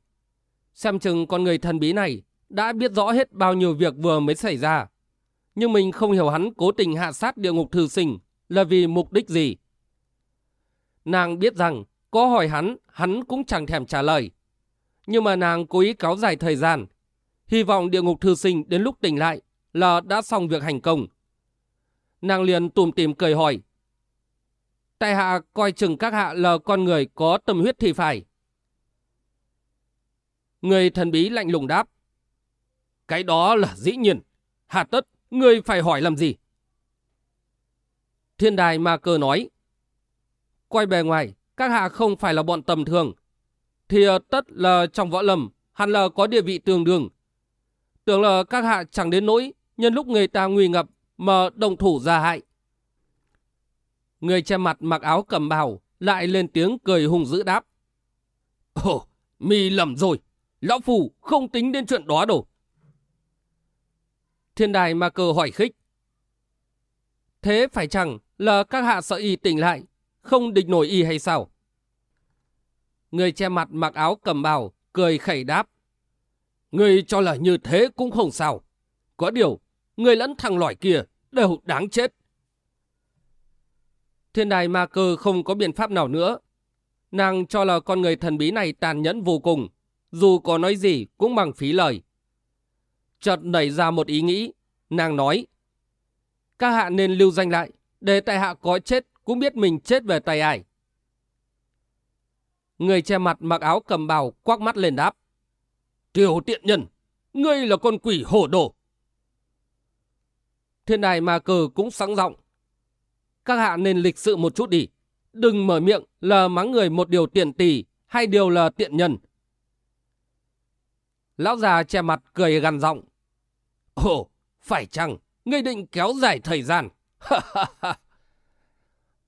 Xem chừng con người thần bí này đã biết rõ hết bao nhiêu việc vừa mới xảy ra. Nhưng mình không hiểu hắn cố tình hạ sát địa ngục thư sinh là vì mục đích gì. Nàng biết rằng có hỏi hắn, hắn cũng chẳng thèm trả lời. Nhưng mà nàng cố ý kéo dài thời gian, hy vọng địa ngục thư sinh đến lúc tỉnh lại là đã xong việc hành công. Nàng liền tùm tìm cười hỏi. Tại hạ coi chừng các hạ là con người có tâm huyết thì phải. Người thần bí lạnh lùng đáp. Cái đó là dĩ nhiên. Hà tất, người phải hỏi làm gì? Thiên đài ma cơ nói. Quay bề ngoài, các hạ không phải là bọn tầm thường. Thì ờ, tất là trong võ lầm, hẳn là có địa vị tương đương. Tưởng là các hạ chẳng đến nỗi, nhân lúc người ta nguy ngập mà đồng thủ ra hại. Người che mặt mặc áo cầm bào lại lên tiếng cười hùng dữ đáp. Ồ, mi lầm rồi. Lão Phù không tính đến chuyện đó đâu. Thiên đài ma cơ hỏi khích. Thế phải chẳng là các hạ sợ y tỉnh lại, không địch nổi y hay sao? Người che mặt mặc áo cầm bào, cười khẩy đáp. Người cho là như thế cũng không sao. Có điều, người lẫn thằng lỏi kia đều đáng chết. Thiên đài ma cơ không có biện pháp nào nữa. Nàng cho là con người thần bí này tàn nhẫn vô cùng, dù có nói gì cũng bằng phí lời. Chợt nảy ra một ý nghĩ, nàng nói, các hạ nên lưu danh lại, để tại hạ có chết cũng biết mình chết về tay ai. Người che mặt mặc áo cầm bào quắc mắt lên đáp. Tiểu tiện nhân, ngươi là con quỷ hổ đồ. Thiên đài ma cờ cũng sáng giọng Các hạ nên lịch sự một chút đi. Đừng mở miệng là mắng người một điều tiện tỷ hay điều là tiện nhân. Lão già che mặt cười gằn giọng. Ồ, phải chăng, ngươi định kéo dài thời gian.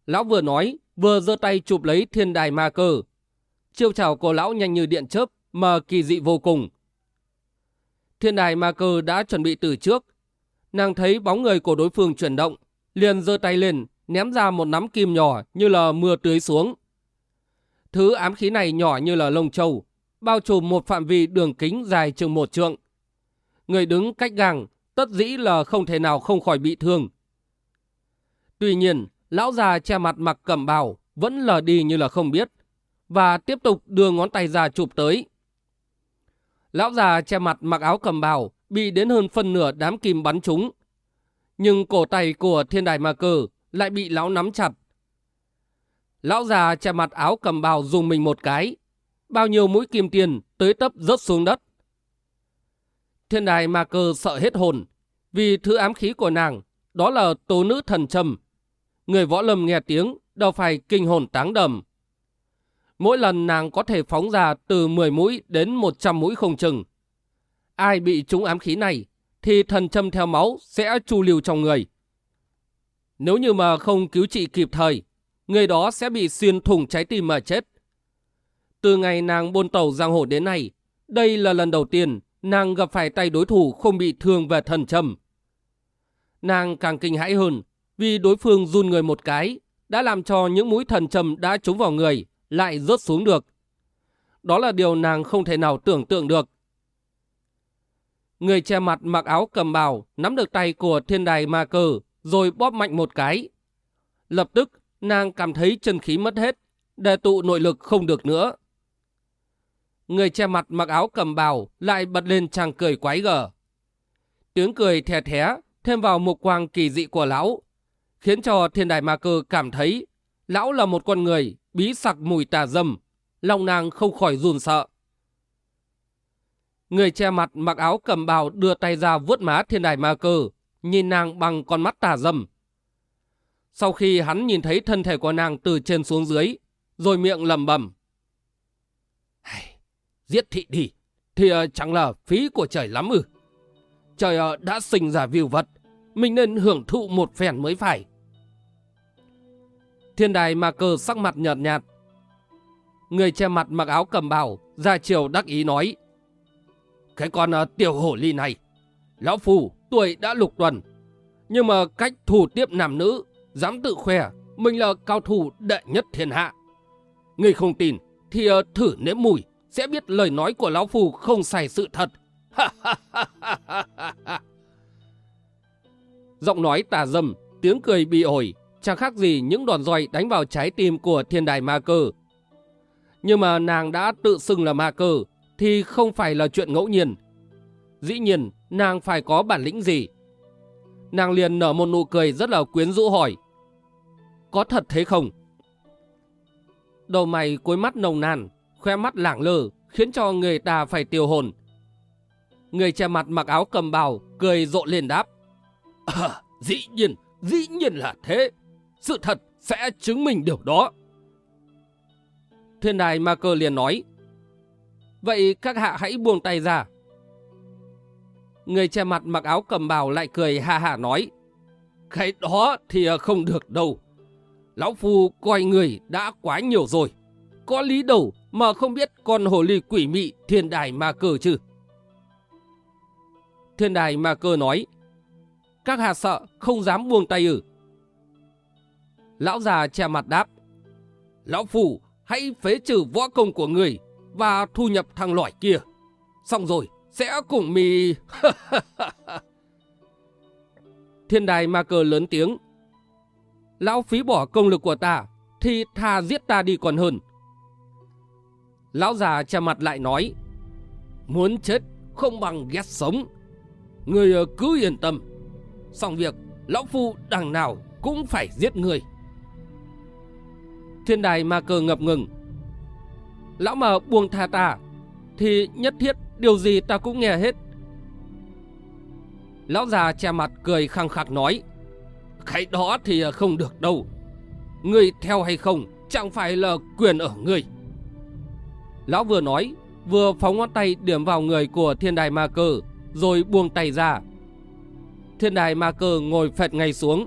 lão vừa nói, vừa giơ tay chụp lấy thiên đài ma cơ. Chiêu chào của lão nhanh như điện chớp, mà kỳ dị vô cùng. Thiên đài ma cơ đã chuẩn bị từ trước. Nàng thấy bóng người của đối phương chuyển động, liền giơ tay lên, ném ra một nắm kim nhỏ như là mưa tưới xuống. Thứ ám khí này nhỏ như là lông trâu, bao trùm một phạm vi đường kính dài chừng một trượng. Người đứng cách gàng, tất dĩ là không thể nào không khỏi bị thương. Tuy nhiên, lão già che mặt mặc cẩm bào vẫn lờ đi như là không biết, và tiếp tục đưa ngón tay ra chụp tới. Lão già che mặt mặc áo cầm bào, bị đến hơn phân nửa đám kim bắn trúng. Nhưng cổ tay của thiên đài ma cờ lại bị lão nắm chặt. Lão già che mặt áo cầm bào dùng mình một cái. Bao nhiêu mũi kim tiền tới tấp rớt xuống đất. Thiên đài ma cơ sợ hết hồn. Vì thứ ám khí của nàng, đó là tố nữ thần trầm. Người võ lâm nghe tiếng, đâu phải kinh hồn táng đầm. Mỗi lần nàng có thể phóng ra từ 10 mũi đến 100 mũi không chừng. Ai bị trúng ám khí này thì thần châm theo máu sẽ chu lưu trong người. Nếu như mà không cứu trị kịp thời, người đó sẽ bị xuyên thủng trái tim mà chết. Từ ngày nàng buôn tàu giang hồ đến nay, đây là lần đầu tiên nàng gặp phải tay đối thủ không bị thương về thần châm. Nàng càng kinh hãi hơn vì đối phương run người một cái đã làm cho những mũi thần châm đã trúng vào người lại rớt xuống được. Đó là điều nàng không thể nào tưởng tượng được. Người che mặt mặc áo cầm bào nắm được tay của thiên đài ma cờ rồi bóp mạnh một cái. Lập tức nàng cảm thấy chân khí mất hết, đề tụ nội lực không được nữa. Người che mặt mặc áo cầm bào lại bật lên chàng cười quái gở. Tiếng cười thè thé thêm vào mục quang kỳ dị của lão, khiến cho thiên đại ma cơ cảm thấy lão là một con người bí sặc mùi tà dâm, lòng nàng không khỏi run sợ. Người che mặt mặc áo cầm bào đưa tay ra vuốt má thiên đài ma cơ, nhìn nàng bằng con mắt tà dâm. Sau khi hắn nhìn thấy thân thể của nàng từ trên xuống dưới, rồi miệng lầm bẩm. Giết thị đi, thì ờ, chẳng là phí của trời lắm ư. Trời ờ, đã sinh ra viêu vật, mình nên hưởng thụ một phen mới phải. Thiên đài ma cơ sắc mặt nhợt nhạt. Người che mặt mặc áo cầm bào, ra chiều đắc ý nói. Cái con uh, tiểu hổ ly này, lão phù tuổi đã lục tuần. Nhưng mà cách thủ tiếp nam nữ, dám tự khoe, mình là cao thủ đệ nhất thiên hạ. Người không tin, thì uh, thử nếm mùi, sẽ biết lời nói của lão phù không sai sự thật. Giọng nói tà dâm, tiếng cười bị ổi, chẳng khác gì những đòn roi đánh vào trái tim của thiên đài ma cơ. Nhưng mà nàng đã tự xưng là ma cơ thì không phải là chuyện ngẫu nhiên. Dĩ nhiên, nàng phải có bản lĩnh gì? Nàng liền nở một nụ cười rất là quyến rũ hỏi. Có thật thế không? Đầu mày cuối mắt nồng nàn, khoe mắt lảng lờ, khiến cho người ta phải tiêu hồn. Người che mặt mặc áo cầm bào, cười rộ lên đáp. À, dĩ nhiên, dĩ nhiên là thế. Sự thật sẽ chứng minh điều đó. Thiên đài ma cơ liền nói. Vậy các hạ hãy buông tay ra. Người che mặt mặc áo cầm bào lại cười ha ha nói. Cái đó thì không được đâu. Lão Phu coi người đã quá nhiều rồi. Có lý đầu mà không biết con hồ ly quỷ mị thiên đài ma cơ chứ. Thiên đài ma cơ nói. Các hạ sợ không dám buông tay ử. Lão già che mặt đáp. Lão phủ hãy phế trừ võ công của người và thu nhập thằng lõi kia. Xong rồi, sẽ cùng mì... Thiên đài ma cơ lớn tiếng. Lão phí bỏ công lực của ta, thì thà giết ta đi còn hơn. Lão già che mặt lại nói. Muốn chết không bằng ghét sống. Người ờ, cứ yên tâm. Xong việc, lão phu đằng nào cũng phải giết người. Thiên đài ma cơ ngập ngừng. Lão mà buông tha ta, thì nhất thiết điều gì ta cũng nghe hết. Lão già che mặt cười khăng khắc nói. Cái đó thì ờ, không được đâu. Người theo hay không chẳng phải là quyền ở người. Lão vừa nói, vừa phóng ngón tay điểm vào người của thiên đài ma cơ, rồi buông tay ra. Thiên đài ma cơ ngồi phệt ngay xuống.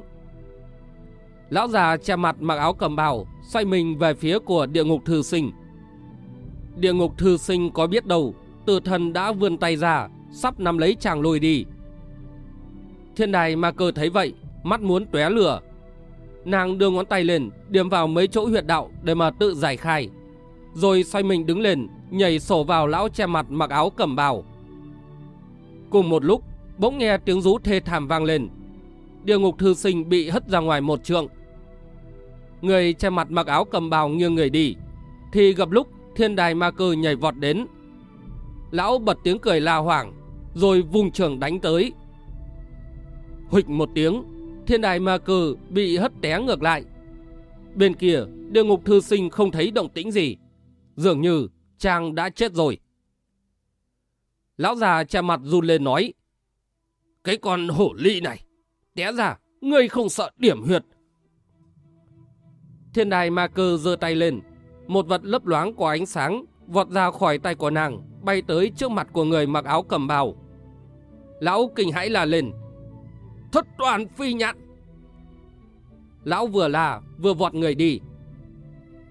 Lão già che mặt mặc áo cầm bào, xoay mình về phía của địa ngục thư sinh. Địa ngục thư sinh có biết đâu, tử thần đã vươn tay ra, sắp nắm lấy chàng lùi đi. Thiên đài ma cơ thấy vậy, mắt muốn tóe lửa. Nàng đưa ngón tay lên, điểm vào mấy chỗ huyệt đạo để mà tự giải khai. Rồi xoay mình đứng lên, nhảy sổ vào lão che mặt mặc áo cẩm bào. Cùng một lúc, bỗng nghe tiếng rú thê thảm vang lên. Địa ngục thư sinh bị hất ra ngoài một trượng. Người che mặt mặc áo cầm bào nghiêng người đi. Thì gặp lúc thiên đài ma cơ nhảy vọt đến. Lão bật tiếng cười la hoảng, rồi vùng trường đánh tới. Huỵch một tiếng, thiên đài ma cơ bị hất té ngược lại. Bên kia, địa ngục thư sinh không thấy động tĩnh gì. Dường như chàng đã chết rồi. Lão già che mặt run lên nói. Cái con hổ ly này, té ra, ngươi không sợ điểm huyệt. Thiên đài ma cơ giơ tay lên, một vật lấp loáng có ánh sáng vọt ra khỏi tay của nàng, bay tới trước mặt của người mặc áo cầm bào. Lão kinh hãi là lên. Thất toàn phi nhạn. Lão vừa là vừa vọt người đi.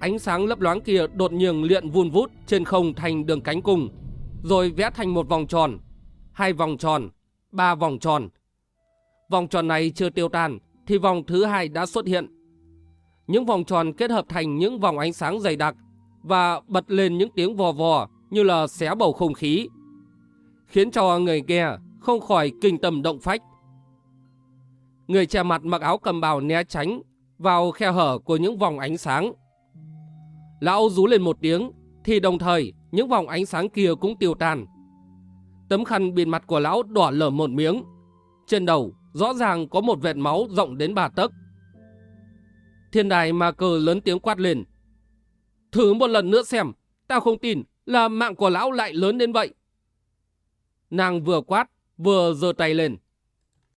Ánh sáng lấp loáng kia đột nhiên luyện vun vút trên không thành đường cánh cung, rồi vẽ thành một vòng tròn, hai vòng tròn, ba vòng tròn. Vòng tròn này chưa tiêu tan, thì vòng thứ hai đã xuất hiện. Những vòng tròn kết hợp thành những vòng ánh sáng dày đặc và bật lên những tiếng vò vò như là xé bầu không khí, khiến cho người nghe không khỏi kinh tâm động phách. Người che mặt mặc áo cầm bào né tránh vào khe hở của những vòng ánh sáng. Lão rú lên một tiếng, thì đồng thời những vòng ánh sáng kia cũng tiêu tan. Tấm khăn bịt mặt của lão đỏ lở một miếng. Trên đầu rõ ràng có một vệt máu rộng đến ba tấc. Thiên đài ma Cờ lớn tiếng quát lên. Thử một lần nữa xem, tao không tin là mạng của lão lại lớn đến vậy. Nàng vừa quát, vừa giơ tay lên.